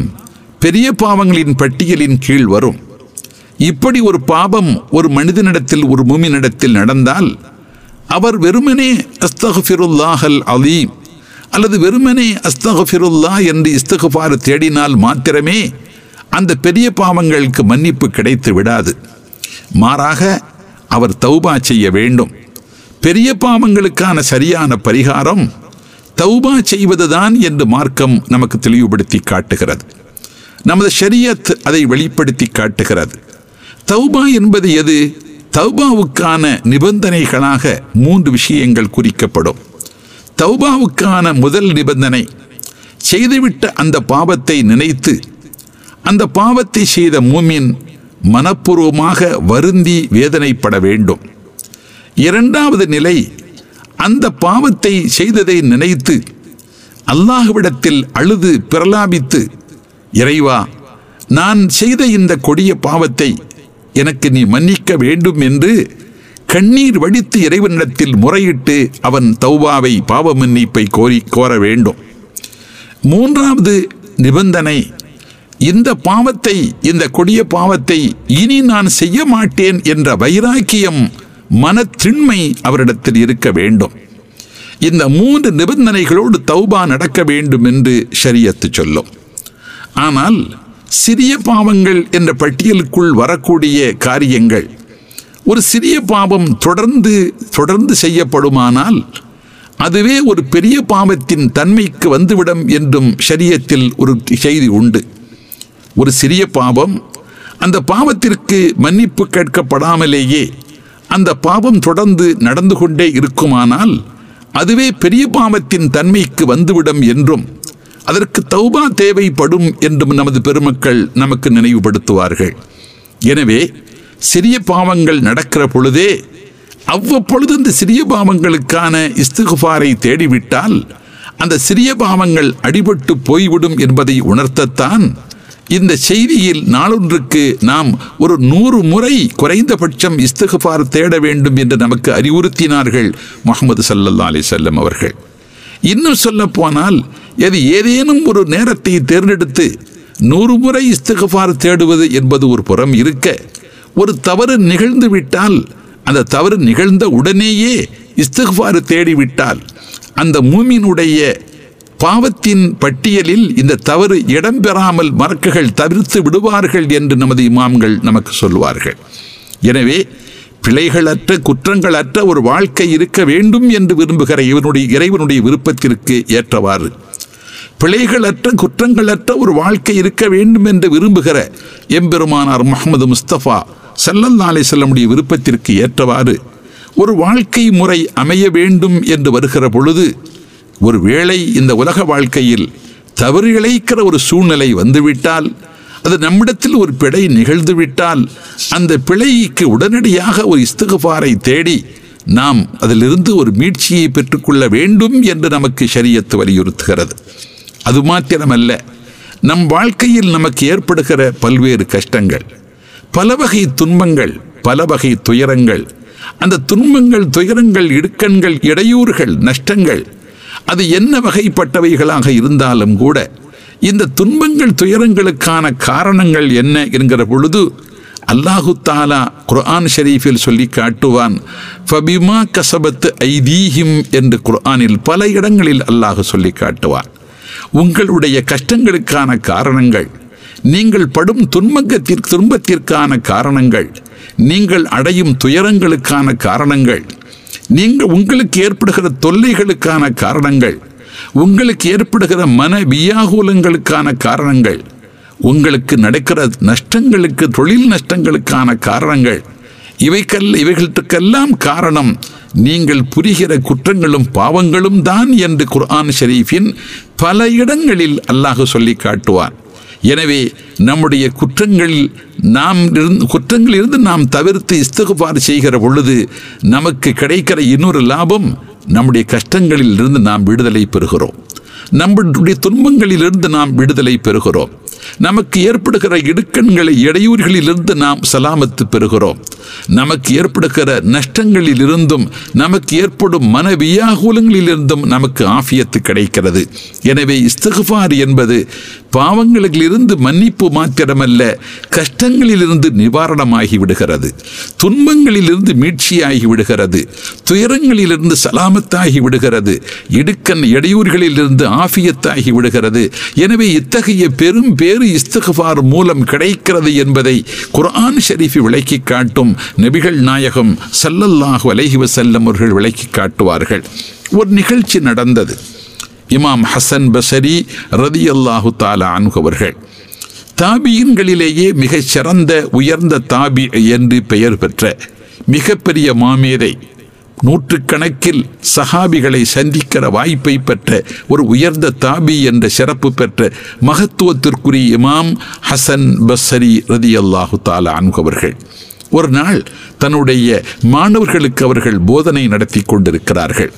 பெரிய பாவங்களின் பட்டியலின் கீழ் வரும். இப்படி ஒரு பாவம் ஒரு மனிதனிடத்தில் ஒரு மூமினிடத்தில் நடந்தால் அவர் வெறுமனே அஸ்தகஃபிருல்லாஹல் அலீம் அல்லது வெறுமனே அஸ்தகஃபிருல்லா என்று இஸ்தகஃபார் தேடினால் மாத்திரமே அந்த பெரிய பாவங்களுக்கு மன்னிப்பு கிடைத்து விடாது. மாறாக அவர் தௌபா செய்ய வேண்டும். பெரிய பாவங்களுக்கான சரியான பரிகாரம் தௌபா செய்வதுதான் என்று மார்க்கம் நமக்கு தெளிவுபடுத்தி காட்டுகிறது. நமது ஷரியத் அதை வெளிப்படுத்தி காட்டுகிறது. தௌபா என்பது எது? தௌபாவுக்கான நிபந்தனைகளாக மூன்று விஷயங்கள் குறிக்கப்படும். தௌபாவுக்கான முதல் நிபந்தனை செய்துவிட்ட அந்த பாவத்தை நினைத்து அந்த பாவத்தை செய்த மூமின் மனப்பூர்வமாக வருந்தி வேதனைப்பட வேண்டும். இரண்டாவது நிலை அந்த பாவத்தை செய்ததை நினைத்து அல்லாஹ்விடத்தில் அழுது பிரலாபித்து இறைவா நான் செய்த இந்த கொடிய பாவத்தை எனக்கு நீ மன்னிக்க வேண்டும் என்று கண்ணீர் வடித்து இறைவனிடத்தில் முறையிட்டு அவன் தௌபாவை பாவ மன்னிப்பை கோரி கோர வேண்டும். மூன்றாவது நிபந்தனை இந்த பாவத்தை இந்த கொடிய பாவத்தை இனி நான் செய்ய மாட்டேன் என்ற வைராக்கியம் மனத்திண்மை அவரிடத்தில் இருக்க வேண்டும். இந்த மூன்று நிபந்தனைகளோடு தௌபா நடக்க வேண்டும் என்று ஷரியத்து சொல்லும். ஆனால் சிறிய பாவங்கள் என்ற பட்டியலுக்குள் வரக்கூடிய காரியங்கள். ஒரு சிறிய பாவம் தொடர்ந்து தொடர்ந்து செய்யப்படுமானால் அதுவே ஒரு பெரிய பாவத்தின் தன்மைக்கு வந்துவிடும் என்றும் ஷரியத்தில் ஒரு செய்தி உண்டு. ஒரு சிறிய பாவம் அந்த பாவத்திற்கு மன்னிப்பு கேட்கப்படாமலேயே அந்த பாவம் தொடர்ந்து நடந்து கொண்டே இருக்குமானால் அதுவே பெரிய பாவத்தின் தன்மைக்கு வந்துவிடும் என்றும் அதற்கு தௌபா தேவைப்படும் என்றும் நமது பெருமக்கள் நமக்கு நினைவுபடுத்துவார்கள். எனவே சிறிய பாவங்கள் நடக்கிற பொழுதே அவ்வப்பொழுது இந்த சிறிய பாவங்களுக்கான இஸ்துகுஃபாரை தேடிவிட்டால் அந்த சிறிய பாவங்கள் அடிபட்டு போய்விடும் என்பதை உணர்த்தத்தான் இந்த செய்தியில் நாளொன்றுக்கு நாம் ஒரு நூறு முறை குறைந்தபட்சம் இஸ்துகுஃபார் தேட வேண்டும் என்று நமக்கு அறிவுறுத்தினார்கள் முகமது சல்லல்லா அலி செல்லம் அவர்கள். இன்னும் சொல்ல போனால் எது ஏதேனும் ஒரு நேரத்தை தேர்ந்தெடுத்து நூறு முறை இஸ்திகுபார் தேடுவது என்பது ஒரு புறம் இருக்க ஒரு தவறு நிகழ்ந்து விட்டால் அந்த தவறு நிகழ்ந்த உடனேயே இஸ்திகுபார் தேடிவிட்டால் அந்த மூமினுடைய பாவத்தின் பட்டியலில் இந்த தவறு இடம்பெறாமல் மறக்குகள் தவிர்த்து விடுவார்கள் என்று நமது இமாம்கள் நமக்கு சொல்வார்கள் எனவே பிழைகளற்ற குற்றங்களற்ற ஒரு வாழ்க்கை இருக்க வேண்டும் என்று விரும்புகிற இவனுடைய இறைவனுடைய விருப்பத்திற்கு ஏற்றவாறு. பிழைகளற்ற குற்றங்களற்ற ஒரு வாழ்க்கை இருக்க வேண்டும் என்று விரும்புகிற எம்பெருமானார் முகமது முஸ்தபா சல்லல்லா செல்லமுடைய விருப்பத்திற்கு ஏற்றவாறு ஒரு வாழ்க்கை முறை அமைய வேண்டும் என்று வருகிற பொழுது ஒரு வேளை இந்த உலக வாழ்க்கையில் தவறு இழைக்கிற ஒரு சூழ்நிலை வந்துவிட்டால் அது நம்மிடத்தில் ஒரு பிழை நிகழ்ந்துவிட்டால் அந்த பிழைக்கு உடனடியாக ஒரு இஸ்தகுபாரை தேடி நாம் அதிலிருந்து ஒரு மீட்சியை பெற்றுக்கொள்ள வேண்டும் என்று நமக்கு ஷரியத்து வலியுறுத்துகிறது. அது மாத்திரமல்ல நம் வாழ்க்கையில் நமக்கு ஏற்படுகிற பல்வேறு கஷ்டங்கள் பல வகை துன்பங்கள் பல வகை துயரங்கள் அந்த துன்பங்கள் துயரங்கள் இடுக்கண்கள் இடையூறுகள் நஷ்டங்கள் அது என்ன வகைப்பட்டவைகளாக இருந்தாலும் கூட இந்த துன்பங்கள் துயரங்களுக்கான காரணங்கள் என்ன என்கிற பொழுது அல்லாஹு தாலா குர்ஆன் ஷரீஃபில் சொல்லி காட்டுவான் ஃபபிமா கசபத்து ஐதீஹிம் என்று குர்ஆனில் பல இடங்களில் அல்லாஹ் சொல்லி காட்டுவான். உங்களுடைய கஷ்டங்களுக்கான காரணங்கள் நீங்கள் படும் துன்பத்திற்கு துன்பத்திற்கான காரணங்கள் நீங்கள் அடையும் துயரங்களுக்கான காரணங்கள் நீங்கள் உங்களுக்கு ஏற்படுகிற தொல்லைகளுக்கான காரணங்கள் உங்களுக்கு ஏற்படுகிற மன வியாகுலங்களுக்கான காரணங்கள் உங்களுக்கு நடக்கிற நஷ்டங்களுக்கு தொழில் நஷ்டங்களுக்கான காரணங்கள் இவைக்கல் இவைகளுக்கெல்லாம் காரணம் நீங்கள் புரிகிற குற்றங்களும் பாவங்களும் தான் என்று குர்ஆன் ஷரீஃபின் பல இடங்களில் அல்லாஹ் சொல்லி காட்டுவான். எனவே நம்முடைய குற்றங்களில் நாம் குற்றங்களிலிருந்து நாம் தவிர்த்து இஸ்தகுபார் செய்கிற பொழுது நமக்கு கிடைக்கிற இன்னொரு லாபம் நம்முடைய கஷ்டங்களில் இருந்து நாம் விடுதலை பெறுகிறோம். நம்முடைய துன்பங்களிலிருந்து நாம் விடுதலை பெறுகிறோம். நமக்கு ஏற்படுகிற இடுக்கண்களை இடையூறுகளிலிருந்து நாம் சலாமத்து பெறுகிறோம். நமக்கு ஏற்படுகிற நஷ்டங்களில் இருந்தும் நமக்கு ஏற்படும் மன வியாகுலங்களிலிருந்தும் நமக்கு ஆஃபியத்து கிடைக்கிறது. எனவே இஸ்தகுபார் என்பது பாவங்களிலிருந்து மன்னிப்பு மாத்திரமல்ல கஷ்டங்களிலிருந்து நிவாரணமாகி விடுகிறது. துன்பங்களிலிருந்து மீட்சியாகி விடுகிறது. துயரங்களிலிருந்து சலாமத்தாகி விடுகிறது. இடுக்கன் இடையூறுகளிலிருந்து ஆஃபியத்தாகி விடுகிறது. எனவே இத்தகைய பெரும் பேறு இஸ்தகுபார் மூலம் கிடைக்கிறது என்பதை குர்ஆன் ஷெரீஃபி விளக்கி காட்டும் நபிகள் நாயகம் சல்லல்லாஹு அலஹி வசல்லம் அவர்கள் விளக்கி காட்டுவார்கள். ஒரு நிகழ்ச்சி நடந்தது. இமாம் ஹசன் பசரி ரதி அல்லாஹு தாலா அவர்கள். தாபியின்களிலேயே மிகச் சிறந்த உயர்ந்த தாபி என்று பெயர் பெற்ற மிகப்பெரிய மாமேதை நூற்றுக்கணக்கில் சஹாபிகளை சந்திக்கிற வாய்ப்பை பெற்ற ஒரு உயர்ந்த தாபி என்ற சிறப்பு பெற்ற மகத்துவத்திற்குரிய இமாம் ஹசன் பஸ்ஸரி ரதி அல்லாஹு தாலா அவர்கள். ஒரு நாள் தன்னுடைய மாணவர்களுக்கு அவர்கள் போதனை நடத்தி கொண்டிருக்கிறார்கள்.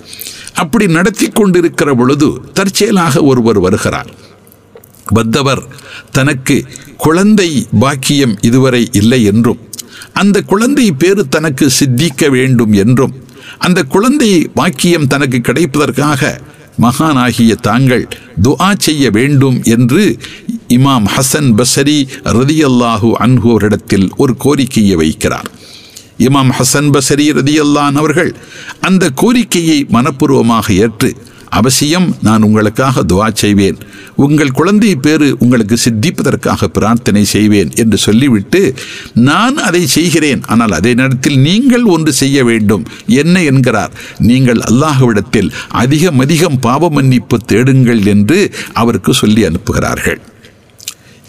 அப்படி நடத்தி கொண்டிருக்கிற பொழுது தற்செயலாக ஒருவர் வருகிறார். வந்தவர் தனக்கு குழந்தை பாக்கியம் இதுவரை இல்லை என்றும் அந்த குழந்தை பேரு தனக்கு சித்திக்க வேண்டும் என்றும் அந்த குழந்தை பாக்கியம் தனக்கு கிடைப்பதற்காக மகானாகிய தாங்கள் துஆ செய்ய வேண்டும் என்று இமாம் ஹசன் பசரி ரதியல்லாஹு அன்ஹோரிடத்தில் ஒரு கோரிக்கையை வைக்கிறார். இமாம் ஹசன் பசரி ரதியல்லான் அவர்கள் அந்த கோரிக்கையை மனப்பூர்வமாக ஏற்று அவசியம் நான் உங்களுக்காக துவா செய்வேன். உங்கள் குழந்தை பேரு உங்களுக்கு சித்திப்பதற்காக பிரார்த்தனை செய்வேன் என்று சொல்லிவிட்டு நான் அதை செய்கிறேன். ஆனால் அதே நேரத்தில் நீங்கள் ஒன்று செய்ய வேண்டும். என்ன என்கிறார்? நீங்கள் அல்லாஹ்விடத்தில் அதிகம் அதிகம் பாவ மன்னிப்பு தேடுங்கள் என்று அவருக்கு சொல்லி அனுப்புகிறார்கள்.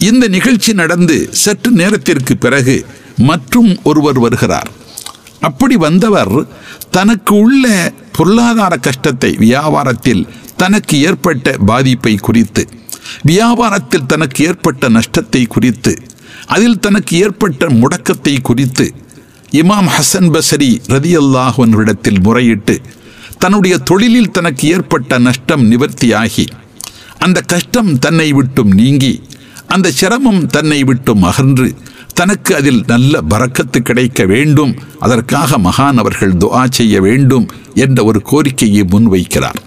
இந்த நிகழ்ச்சி நடந்து சற்று நேரத்திற்கு பிறகு மற்றும் ஒருவர் வருகிறார். அப்படி வந்தவர் தனக்கு உள்ள பொருளாதார கஷ்டத்தை வியாபாரத்தில் தனக்கு ஏற்பட்ட பாதிப்பை குறித்து வியாபாரத்தில் தனக்கு ஏற்பட்ட நஷ்டத்தை குறித்து அதில் தனக்கு ஏற்பட்ட முடக்கத்தை குறித்து இமாம் ஹசன் பசரி ரதி அல்லாஹுவனிடத்தில் முறையிட்டு தன்னுடைய தொழிலில் தனக்கு ஏற்பட்ட நஷ்டம் நிவர்த்தியாகி அந்த கஷ்டம் தன்னை விட்டும் நீங்கி அந்த சிரமம் தன்னை விட்டும் அகன்று தனக்கு அதில் நல்ல பறக்கத்து கிடைக்க வேண்டும். அதற்காக மகான் அவர்கள் துஆ செய்ய வேண்டும் என்ற ஒரு கோரிக்கையை முன்வைக்கிறார்.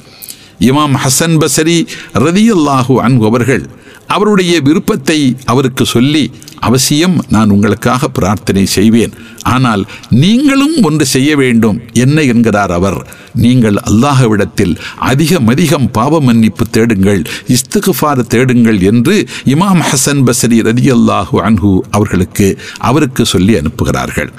இமாம் ஹசன் பசரி ரதியல்லாஹு அன்பு அவர்கள் அவருடைய விருப்பத்தை அவருக்கு சொல்லி அவசியம் நான் உங்களுக்காக பிரார்த்தனை செய்வேன். ஆனால் நீங்களும் ஒன்று செய்ய வேண்டும். என்ன என்கிறார் அவர்? நீங்கள் அல்லாஹவிடத்தில் அதிகம் அதிகம் பாவ மன்னிப்பு தேடுங்கள் இஸ்துகுஃபார் தேடுங்கள் என்று இமாம் ஹசன் பசரி ரதி அல்லாஹு அன்ஹு அவர்களுக்கு அவருக்கு சொல்லி அனுப்புகிறார்கள்.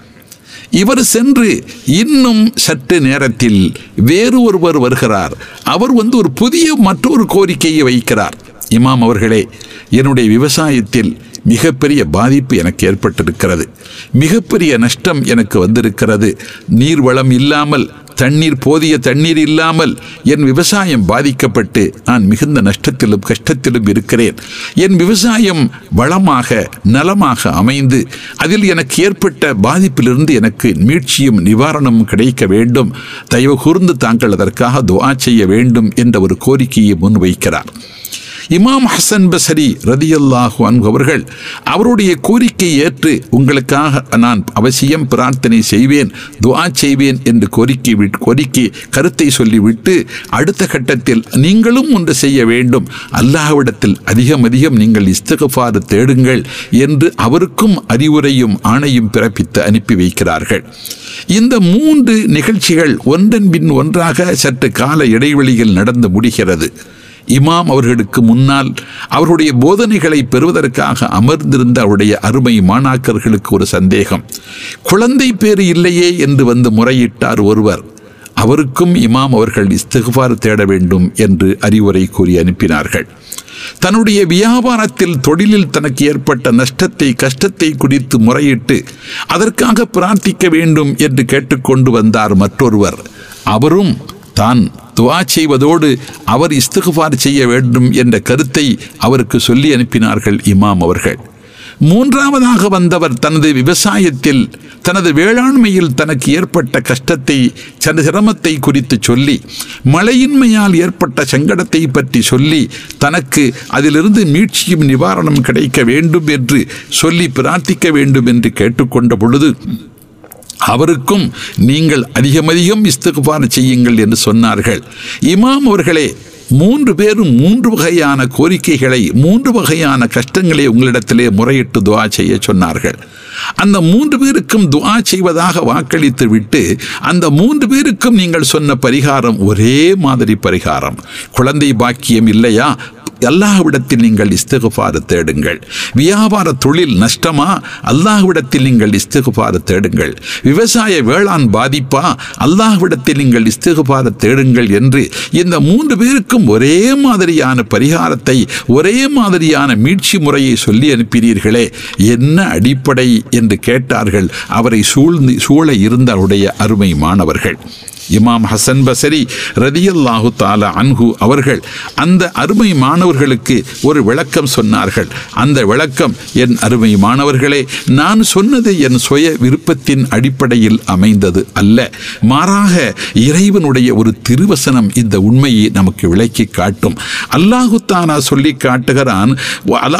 இவர் சென்று இன்னும் சற்று நேரத்தில் வேறு ஒருவர் வருகிறார். அவர் வந்து ஒரு புதிய மற்றொரு கோரிக்கையை வைக்கிறார். இமாம் அவர்களே என்னுடைய விவசாயத்தில் மிகப்பெரிய பாதிப்பு எனக்கு ஏற்பட்டிருக்கிறது. மிகப்பெரிய நஷ்டம் எனக்கு வந்திருக்கிறது. நீர் வளம் இல்லாமல் தண்ணீர் போதிய தண்ணீர் இல்லாமல் என் விவசாயம் பாதிக்கப்பட்டு நான் மிகுந்த நஷ்டத்திலும் கஷ்டத்திலும் இருக்கிறேன். என் விவசாயம் வளமாக நலமாக அமைந்து அதில் எனக்கு ஏற்பட்ட பாதிப்பிலிருந்து எனக்கு மீட்சியும் நிவாரணமும் கிடைக்க வேண்டும். தயவு கூர்ந்து தாங்கள் அதற்காக துவா செய்ய வேண்டும் என்ற ஒரு கோரிக்கையை முன்வைக்கிறார். இமாம் ஹசன் பசரி ரதியல்லாஹு அன்ஹு அவர்கள் அவருடைய கோரிக்கை ஏற்று உங்களுக்காக நான் அவசியம் பிரார்த்தனை செய்வேன் துவா செய்வேன் என்று கோரிக்கை கோரிக்கை கருத்தை சொல்லிவிட்டு அடுத்த கட்டத்தில் நீங்களும் ஒன்று செய்ய வேண்டும். அல்லாஹ்விடத்தில் அதிகம் அதிகம் நீங்கள் இஸ்திகஃபார் தேடுங்கள் என்று அவருக்கும் அறிவுரையும் ஆணையும் பிறப்பித்து அனுப்பி வைக்கிறார்கள். இந்த மூன்று நிகழ்ச்சிகள் ஒன்றன் பின் ஒன்றாக சற்று கால இடைவெளியில் நடந்து முடிகிறது. இமாம் அவர்களுக்கு முன்னால் அவருடைய போதனைகளை பெறுவதற்காக அமர்ந்திருந்த அவருடைய அருமை மாணாக்கர்களுக்கு ஒரு சந்தேகம். குழந்தை பேறு இல்லையே என்று வந்து முறையிட்டார் ஒருவர். அவருக்கும் இமாம் அவர்கள் இஸ்திகுபார் தேட வேண்டும் என்று அறிவுரை கூறி அனுப்பினார்கள். தன்னுடைய வியாபாரத்தில் தொழிலில் தனக்கு ஏற்பட்ட நஷ்டத்தை கஷ்டத்தை குறித்து முறையிட்டு அதற்காக பிரார்த்திக்க வேண்டும் என்று கேட்டுக்கொண்டு வந்தார் மற்றொருவர். அவரும் தான் துவா செய்வதோடு அவர் இஸ்திகுபார் செய்ய வேண்டும் என்ற கருத்தை அவருக்கு சொல்லி அனுப்பினார்கள் இமாம் அவர்கள். மூன்றாவதாக வந்தவர் தனது விவசாயத்தில் தனது வேளாண்மையில் தனக்கு ஏற்பட்ட கஷ்டத்தை தனது சிரமத்தை குறித்து சொல்லி மழையின்மையால் ஏற்பட்ட சங்கடத்தை பற்றி சொல்லி தனக்கு அதிலிருந்து மீட்சியும் நிவாரணம் கிடைக்க வேண்டும் என்று சொல்லி பிரார்த்திக்க வேண்டும் என்று கேட்டுக்கொண்ட பொழுது அவருக்கும் நீங்கள் அதிகம் அதிகம் இஸ்திகுபார் செய்யுங்கள் என்று சொன்னார்கள். இமாம் அவர்களே மூன்று பேரும் மூன்று வகையான கோரிக்கைகளை மூன்று வகையான கஷ்டங்களை உங்களிடத்திலே முறையிட்டு துவா செய்ய சொன்னார்கள். அந்த மூன்று பேருக்கும் துவா செய்வதாக வாக்களித்து விட்டு அந்த மூன்று பேருக்கும் நீங்கள் சொன்ன பரிகாரம் ஒரே மாதிரி பரிகாரம். குழந்தை பாக்கியம் இல்லையா? அல்லாஹ்விடத்தில் நீங்கள் இஸ்திகுபாறு தேடுங்கள். வியாபார தொழில் நஷ்டமா? அல்லாஹ்விடத்தில் நீங்கள் இஸ்திகுபாறு தேடுங்கள். விவசாய வேளாண் பாதிப்பா? அல்லாஹ்விடத்தில் நீங்கள் இஸ்திகுபாறு தேடுங்கள் என்று இந்த மூன்று பேருக்கும் ஒரே மாதிரியான பரிகாரத்தை ஒரே மாதிரியான மீட்சி முறையை சொல்லி அனுப்பினீர்களே. என்ன அடிப்படை என்று கேட்டார்கள். அவரை சூழ்ந்து சூழ இருந்த அவருடைய அருமை மாணவர்கள். இமாம் ஹசன் பசரி ரதியல்லாஹு தாலா அன்ஹு அவர்கள் அந்த அருமை மாணவர்களுக்கு ஒரு விளக்கம் சொன்னார்கள். அந்த விளக்கம் என் அருமை மாணவர்களே நான் சொன்னது என் சுய விருப்பத்தின் அடிப்படையில் அமைந்தது அல்ல. மாறாக இறைவனுடைய ஒரு திருவசனம் இந்த உண்மையை நமக்கு விளக்கி காட்டும். அல்லாஹு தானா சொல்லி காட்டுகிறான்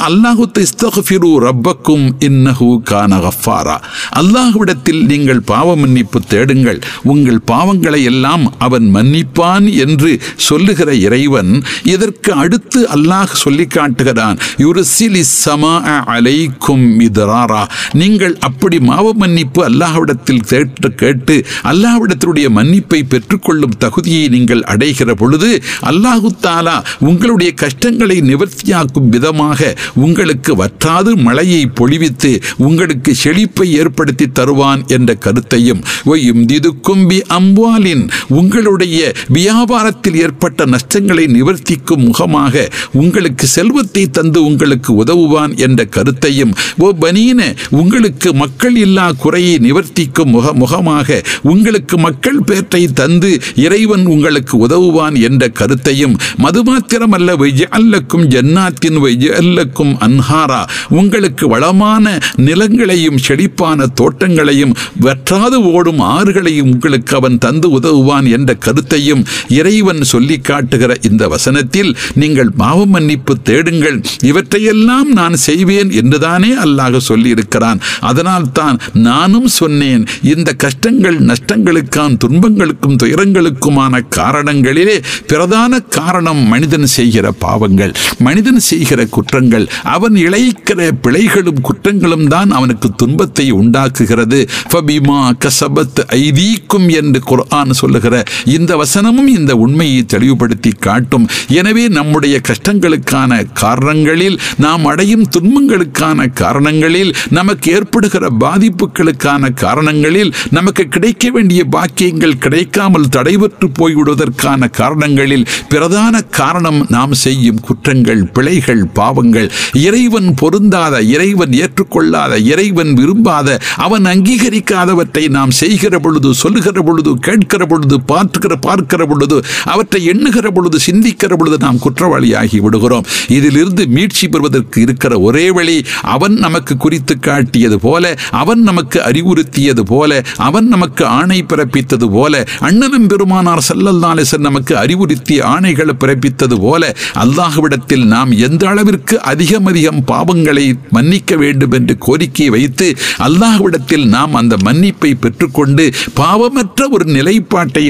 அல்லாஹு இஸ்தகஃபிரு ரப்பக்கும் இன்னஹு கான கஃபாரா அல்லாஹுவிடத்தில் நீங்கள் பாவ மன்னிப்பு தேடுங்கள். உங்கள் பாவங்களை எல்லாம் அவன் மன்னிப்பான் என்று சொல்லுகிற இறைவன் இதற்கு அடுத்து அல்லாஹ் சொல்லி காட்டுகிறான் யுருசிலி சமா அலைக்கும் இதராரா நீங்கள் அப்படி மாவ மன்னிப்பு அல்லாஹ்விடத்தில் கேட்டு கேட்டு அல்லாஹ்விடத்தினுடைய மன்னிப்பை பெற்றுக்கொள்ளும் தகுதியை நீங்கள் அடைகிற பொழுது அல்லாஹு தாலா உங்களுடைய கஷ்டங்களை நிவர்த்தியாக்கும் விதமாக உங்களுக்கு வற்றாது மழையை பொழிவித்து உங்களுக்கு செழிப்பை ஏற்படுத்தி தருவான் என்ற கருத்தையும் ஒய்யும் திது கும்பி அம்பால் நாளின் உங்களுடைய வியாபாரத்தில் ஏற்பட்ட நஷ்டங்களை நிவர்த்திக்கும் முகமாக உங்களுக்கு செல்வத்தை தந்து உங்களுக்கு உதவுவான் என்ற கருத்தையும் ஓ பனீன உங்களுக்கு மக்கள் இல்லா குறையை நிவர்த்திக்கும் முக முகமாக உங்களுக்கு மக்கள் பேற்றை தந்து இறைவன் உங்களுக்கு உதவுவான் என்ற கருத்தையும் மது மாத்திரமல்ல வைஜல்லக்கும் ஜன்னாத்தின் வைஜல்லக்கும் அன்ஹாரா உங்களுக்கு வளமான நிலங்களையும் செழிப்பான தோட்டங்களையும் வற்றாது ஓடும் ஆறுகளையும் உங்களுக்கு அவன் தந்து உதவுவான் என்ற கருத்தையும் இறைவன் சொல்லி காட்டுகிற இந்த வசனத்தில் நீங்கள் பாவ மன்னிப்பு தேடுங்கள். இவற்றையெல்லாம் நான் செய்வேன் என்றுதானே அல்லாஹ் சொல்லி இருக்கிறான் அதனால் தான் நானும் சொன்னேன் இந்த கஷ்டங்கள் நஷ்டங்களுக்கான துன்பங்களுக்கும் துயரங்களுக்குமான காரணங்களிலே பிரதான காரணம் மனிதன் செய்கிற பாவங்கள் மனிதன் செய்கிற குற்றங்கள் அவன் இழைக்கிற பிழைகளும் குற்றங்களும் தான் அவனுக்கு துன்பத்தை உண்டாக்குகிறது. ஃபபிமா கசபத் ஐதீக்கும் என்று குர்ஆன் சொல்லுகிற இந்த வசனமும் இந்த உண்மையை தெளிவுபடுத்தி காட்டும். எனவே நம்முடைய கஷ்டங்களுக்கான காரணங்களில் நாம் அடையும் துன்பங்களுக்கான காரணங்களில் நமக்கு ஏற்படுகிற பாதிப்புகளுக்கான காரணங்களில் நமக்கு கிடைக்க வேண்டிய பாக்கியங்கள் கிடைக்காமல் தடைபற்று போய்விடுவதற்கான காரணங்களில் பிரதான காரணம் நாம் செய்யும் குற்றங்கள் பிழைகள் பாவங்கள். இறைவன் பொருந்தாத இறைவன் ஏற்றுக்கொள்ளாத இறைவன் விரும்பாத அவன் அங்கீகரிக்காதவற்றை நாம் செய்கிற பொழுது சொல்லுகிற பொழுது கேட்க பார்க்கிற பொழுது பார்க்கிற பார்க்கிற பொழுது அவற்றை எண்ணுகிற பொழுது சிந்திக்கிற பொழுது நாம் குற்றவாளியாகி விடுகிறோம். இதிலிருந்து மீட்சி பெறுவதற்கு இருக்கிற ஒரே வழி அவன் நமக்கு குறித்து காட்டியது போல அவன் நமக்கு அறிவுறுத்தியது போல அவன் நமக்கு ஆணை பிறப்பித்தது போல அண்ணனும் பெருமானார் சல்லல்லாலேசன் நமக்கு அறிவுறுத்திய ஆணைகளை பிறப்பித்தது போல அல்லாஹ்விடத்தில் நாம் எந்த அளவிற்கு அதிகம் அதிகம் பாவங்களை மன்னிக்க வேண்டும் என்று கோரிக்கை வைத்து அல்லாஹ்விடத்தில் நாம் அந்த மன்னிப்பை பெற்றுக்கொண்டு பாவமற்ற ஒரு நிலை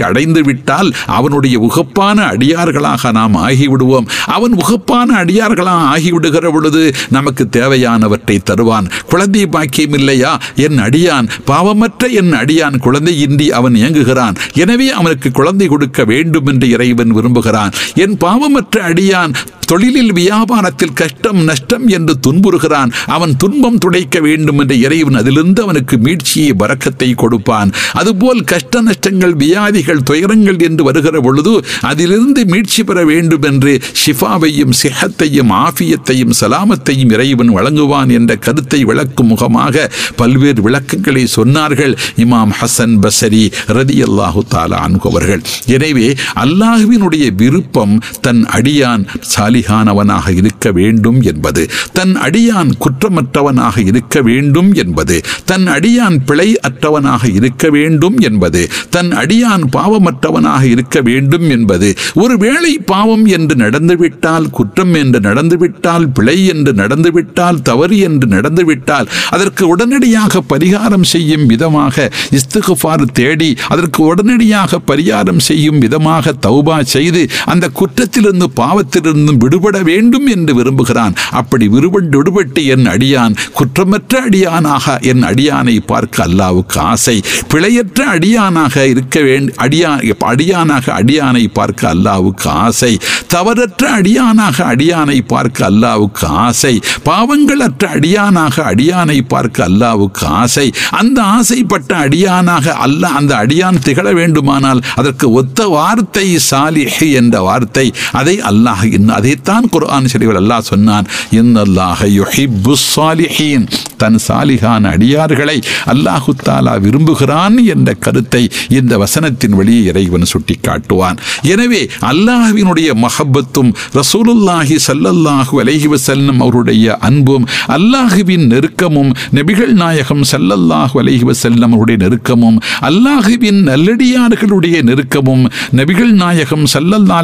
அடைந்து விட்டால் அவனுடைய உகப்பான அடியார்களாக நாம் ஆகிவிடுவோம். அவன் உகப்பான அடியார்களாக ஆகிவிடுகிற பொழுது நமக்கு தேவையானவற்றை தருவான். குழந்தை பாக்கியம் இல்லையா? என் அடியான். பாவமற்ற என் அடியான். குழந்தையின்றி அவன் இயங்குகிறான். எனவே அவனுக்கு குழந்தை கொடுக்க வேண்டும் என்று இறைவன் விரும்புகிறான். என் பாவமற்ற அடியான் தொழிலில் வியாபாரத்தில் கஷ்டம் நஷ்டம் என்று துன்புறுகிறான். அவன் துன்பம் துடைக்க வேண்டும் என்ற இறைவன் அதிலிருந்து அவனுக்கு மீட்சியை வரக்கத்தை கொடுப்பான். அதுபோல் கஷ்ட நஷ்டங்கள் வியாதிகள் துயரங்கள் என்று வருகிற பொழுது அதிலிருந்து மீட்சி பெற வேண்டும் என்று ஷிஃபாவையும் சிஹத்தையும் ஆஃபியத்தையும் சலாமத்தையும் இறைவன் வழங்குவான் என்ற கருத்தை விளக்கும் முகமாக பல்வேறு விளக்கங்களை சொன்னார்கள் இமாம் ஹசன் பசரி ரதி அல்லாஹு தாலா அவர்கள். எனவே அல்லாஹுவினுடைய விருப்பம் தன் அடியான் சாலிகானவனாக இருக்க வேண்டும் என்பது தன் அடியான் குற்றமற்றவனாக இருக்க வேண்டும் என்பது தன் அடியான் பிழை அற்றவனாக இருக்க வேண்டும் என்பது தன் அடியான் பாவமற்றவனாக இருக்க வேண்டும் என்பது ஒருவேளை பாவம் என்று நடந்துவிட்டால் குற்றம் என்று நடந்துவிட்டால் பிழை என்று நடந்துவிட்டால் தவறு என்று நடந்துவிட்டால் அதற்கு உடனடியாக பரிகாரம் செய்யும் விதமாக இஸ்துகுஃபார் தேடி அதற்கு உடனடியாக பரிகாரம் செய்யும் விதமாக தௌபா செய்து அந்த குற்றத்திலிருந்து பாவத்திலிருந்தும் விடுபட வேண்டும் என்று விரும்புகிறான். அப்படி விடுபட்டு விடுபட்டு என் அடியான் குற்றமற்ற அடியானாக என் அடியானை பார்க்க அல்லாவுக்கு ஆசை. பிழையற்ற அடியானாக இருக்க வேண்டி அடியான் அடியானாக அடியானை பார்க்க அல்லாவுக்கு ஆசை. தவறற்ற அடியானாக அடியானை பார்க்க அல்லாவுக்கு ஆசை. பாவங்களற்ற அடியானாக அடியானை பார்க்க அல்லாவுக்கு ஆசை. அந்த ஆசைப்பட்ட அடியானாக அல்ல அந்த அடியான் திகழ வேண்டுமானால் அதற்கு ஒத்த வார்த்தை சாலிஹி என்ற வார்த்தை. அதை அல்லாஹ் அதை இதைத்தான் குர்ஆன் ஷரீஃபில் அல்லாஹ் சொன்னான் இன்னல்லாஹ யுஹிப்பு சாலிஹீன் தன் சாலிகான அடியார்களை அல்லாஹு தாலா விரும்புகிறான் என்ற கருத்தை இந்த வசனத்தின் வழியே இறைவன் சுட்டி காட்டுவான் எனவே அல்லாஹ்வினுடைய மஹப்பத்தும் ரசூலுல்லாஹி சல்லல்லாஹு அலைஹி வசல்லம் அவருடைய அன்பும் அல்லாஹுவின் நெருக்கமும் நபிகள் நாயகம் சல்லல்லாஹு அலைஹி வசல்லம் அவருடைய நெருக்கமும் அல்லாஹுவின் நல்லடியார்களுடைய நெருக்கமும் நபிகள் நாயகம் சல்லல்லாஹ்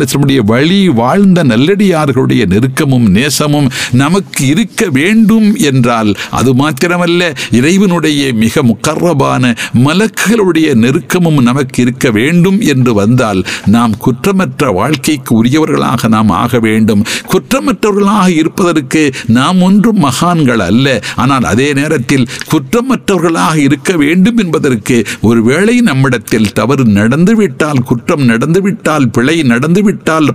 வழி வாழ்ந்த நல்லடியார் அடியார்களுடைய நெருக்கமும் நேசமும் நமக்கு இருக்க வேண்டும் என்றால் அது மாத்திரமல்ல இறைவனுடைய மிக முக்கரபான மலக்குகளுடைய நெருக்கமும் நமக்கு இருக்க வேண்டும் என்று வந்தால் நாம் குற்றமற்ற வாழ்க்கைக்கு உரியவர்களாக நாம் ஆக வேண்டும். குற்றமற்றவர்களாக இருப்பதற்கு நாம் ஒன்றும் மகான்கள் அல்ல. ஆனால் அதே நேரத்தில் குற்றமற்றவர்களாக இருக்க வேண்டும் என்பதற்கு ஒருவேளை நம்மிடத்தில் தவறு நடந்துவிட்டால் குற்றம் நடந்துவிட்டால் பிழை நடந்துவிட்டால்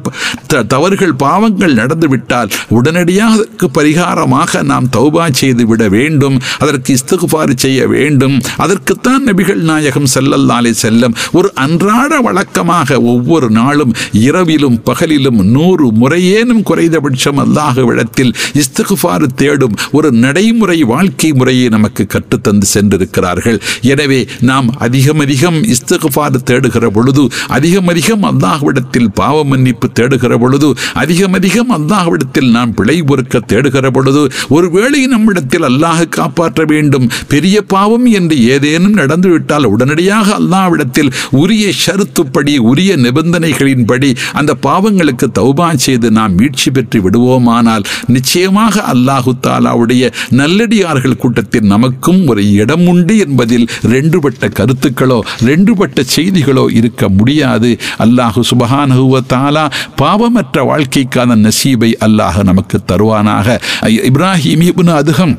த- தவறுகள் பாவங்கள் நடந்துவிட்டால் உடனடியாக அதற்கு பரிகாரமாக நாம் தௌபா செய்து விட வேண்டும் அதற்கு இஸ்துகுபாறு செய்ய வேண்டும். அதற்குத்தான் நபிகள் நாயகம் செல்லல்லாலே செல்லம் ஒரு அன்றாட வழக்கமாக ஒவ்வொரு நாளும் இரவிலும் பகலிலும் நூறு முறையேனும் குறைந்தபட்சம் அல்லாஹுவிடத்தில் இஸ்துகுபாறு தேடும் ஒரு நடைமுறை வாழ்க்கை முறையை நமக்கு கற்றுத்தந்து சென்றிருக்கிறார்கள். எனவே நாம் அதிகம் அதிகம் இஸ்துகுபாறு தேடுகிற பொழுது அதிகம் அதிகம் அல்லாஹுவிடத்தில் பாவ மன்னிப்பு தேடுகிற பொழுது அதிகம் அதிகம் அதிகம் அல்லாஹ்விடத்தில் நாம் பிழை பொறுக்க தேடுகிற பொழுது ஒருவேளை நம்மிடத்தில் அல்லாஹ் காப்பாற்ற வேண்டும். பெரிய பாவம் என்று ஏதேனும் நடந்துவிட்டால் உடனடியாக அல்லாஹ்விடத்தில் உரிய ஷருத்துப்படி உரிய நிபந்தனைகளின்படி அந்த பாவங்களுக்கு தௌபா செய்து நாம் மீட்சி பெற்று விடுவோமானால் நிச்சயமாக அல்லாஹு தாலாவுடைய நல்லடியார்கள் கூட்டத்தில் நமக்கும் ஒரு இடம் உண்டு என்பதில் ரெண்டுபட்ட கருத்துக்களோ ரெண்டுபட்ட செய்திகளோ இருக்க முடியாது. அல்லாஹு சுபஹானுவ தாலா பாவமற்ற வாழ்க்கைக்கான நசீபை அல்லாஹ் நமக்கு தருவானாக இப்ராஹிம் இபுன் அதுகம்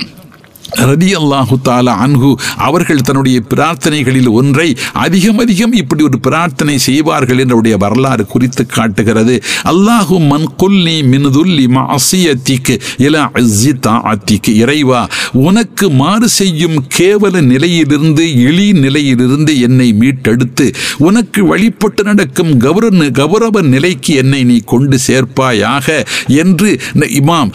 ரதி அல்லாஹு தாலா அன்ஹு அவர்கள் தன்னுடைய பிரார்த்தனைகளில் ஒன்றை அதிகம் அதிகம் இப்படி ஒரு பிரார்த்தனை செய்வார்கள் என்றுடைய வரலாறு குறித்து காட்டுகிறது. அல்லாஹு மன் குல்லி மினுதுல்லி மாசியத்திக்கு இல அஸ்ஸி இறைவா உனக்கு மாறு செய்யும் கேவல நிலையிலிருந்து இழி நிலையிலிருந்து என்னை மீட்டெடுத்து உனக்கு வழிபட்டு நடக்கும் கௌரவ கௌரவ நிலைக்கு என்னை நீ கொண்டு சேர்ப்பாயாக என்று இந்த இமாம்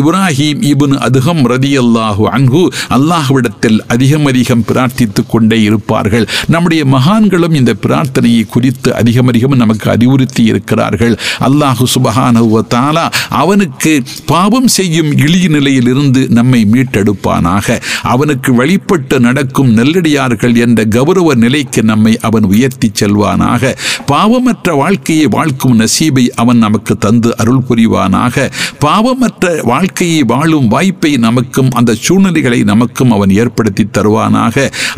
இப்ராஹிம் இபுன் அதுகம் ரதியல்லாஹு அன் அன்ஹு அல்லாஹ்விடத்தில் அதிகம் அதிகம் பிரார்த்தித்துக் கொண்டே இருப்பார்கள். நம்முடைய மகான்களும் இந்த பிரார்த்தனையை குறித்து அதிகம் அதிகம் நமக்கு அறிவுறுத்தி இருக்கிறார்கள். அல்லாஹு சுபஹானஹு அவனுக்கு பாவம் செய்யும் இழிய நிலையிலிருந்து நம்மை மீட்டெடுப்பானாக. அவனுக்கு வழிபட்டு நடக்கும் நெல்லடியார்கள் என்ற கௌரவ நிலைக்கு நம்மை அவன் உயர்த்தி செல்வானாக. பாவமற்ற வாழ்க்கையை வாழ்க்கும் நசீபை அவன் நமக்கு தந்து அருள் புரிவானாக. பாவமற்ற வாழ்க்கையை வாழும் வாய்ப்பை நமக்கும் அந்த சூழ்நிலை சூழ்நிலைகளை நமக்கும் அவன் ஏற்படுத்தி தருவானாக.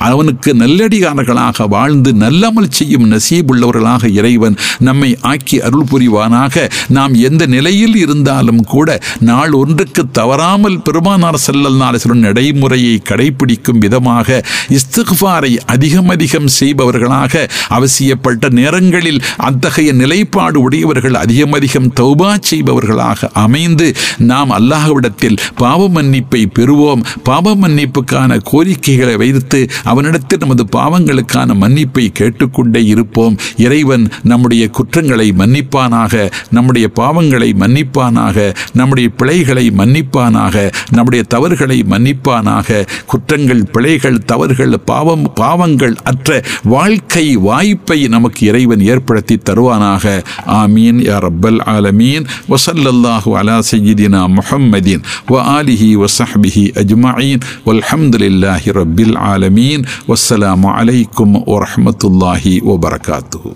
அவனுக்கு நல்லடியார்களாக வாழ்ந்து நல்லமல் செய்யும் நசீபுள்ளவர்களாக இறைவன் நம்மை ஆக்கி அருள் புரிவானாக நாம் எந்த நிலையில் இருந்தாலும் கூட நாள் ஒன்றுக்கு தவறாமல் பெருமானார் செல்லல்னார் சொல்லும் நடைமுறையை கடைபிடிக்கும் விதமாக இஸ்திஃபாரை அதிகம் அதிகம் செய்பவர்களாக அவசியப்பட்ட நேரங்களில் அத்தகைய நிலைப்பாடு உடையவர்கள் அதிகம் அதிகம் தௌபா செய்பவர்களாக அமைந்து நாம் அல்லாஹ்விடத்தில் பாவ மன்னிப்பை பெறுவோம் பாவ மன்னிப்புக்கான கோரிக்கைகளை வைத்து அவனிடத்தில் நமது பாவங்களுக்கான மன்னிப்பை கேட்டுக்கொண்டே இருப்போம். இறைவன் நம்முடைய குற்றங்களை மன்னிப்பானாக நம்முடைய பாவங்களை மன்னிப்பானாக நம்முடைய பிழைகளை மன்னிப்பானாக நம்முடைய தவறுகளை மன்னிப்பானாக குற்றங்கள் பிழைகள் தவறுகள் பாவம் பாவங்கள் அற்ற வாழ்க்கை வாய்ப்பை நமக்கு இறைவன் ஏற்படுத்தி தருவானாக. ஆமீன். யா ரப்பல் ஆலமீன். வசல்லல்லாஹு அலா சையீதினா முஹம்மதீன். வ ஆலிஹி வசஹ்பிஹி അജ്മഈൻ വൽഹംദുലില്ലാഹി റബ്ബിൽ ആലമീൻ വസ്സലാമു അലൈക്കും വറഹമത്തുല്ലാഹി വബർക്കാത്തുഹു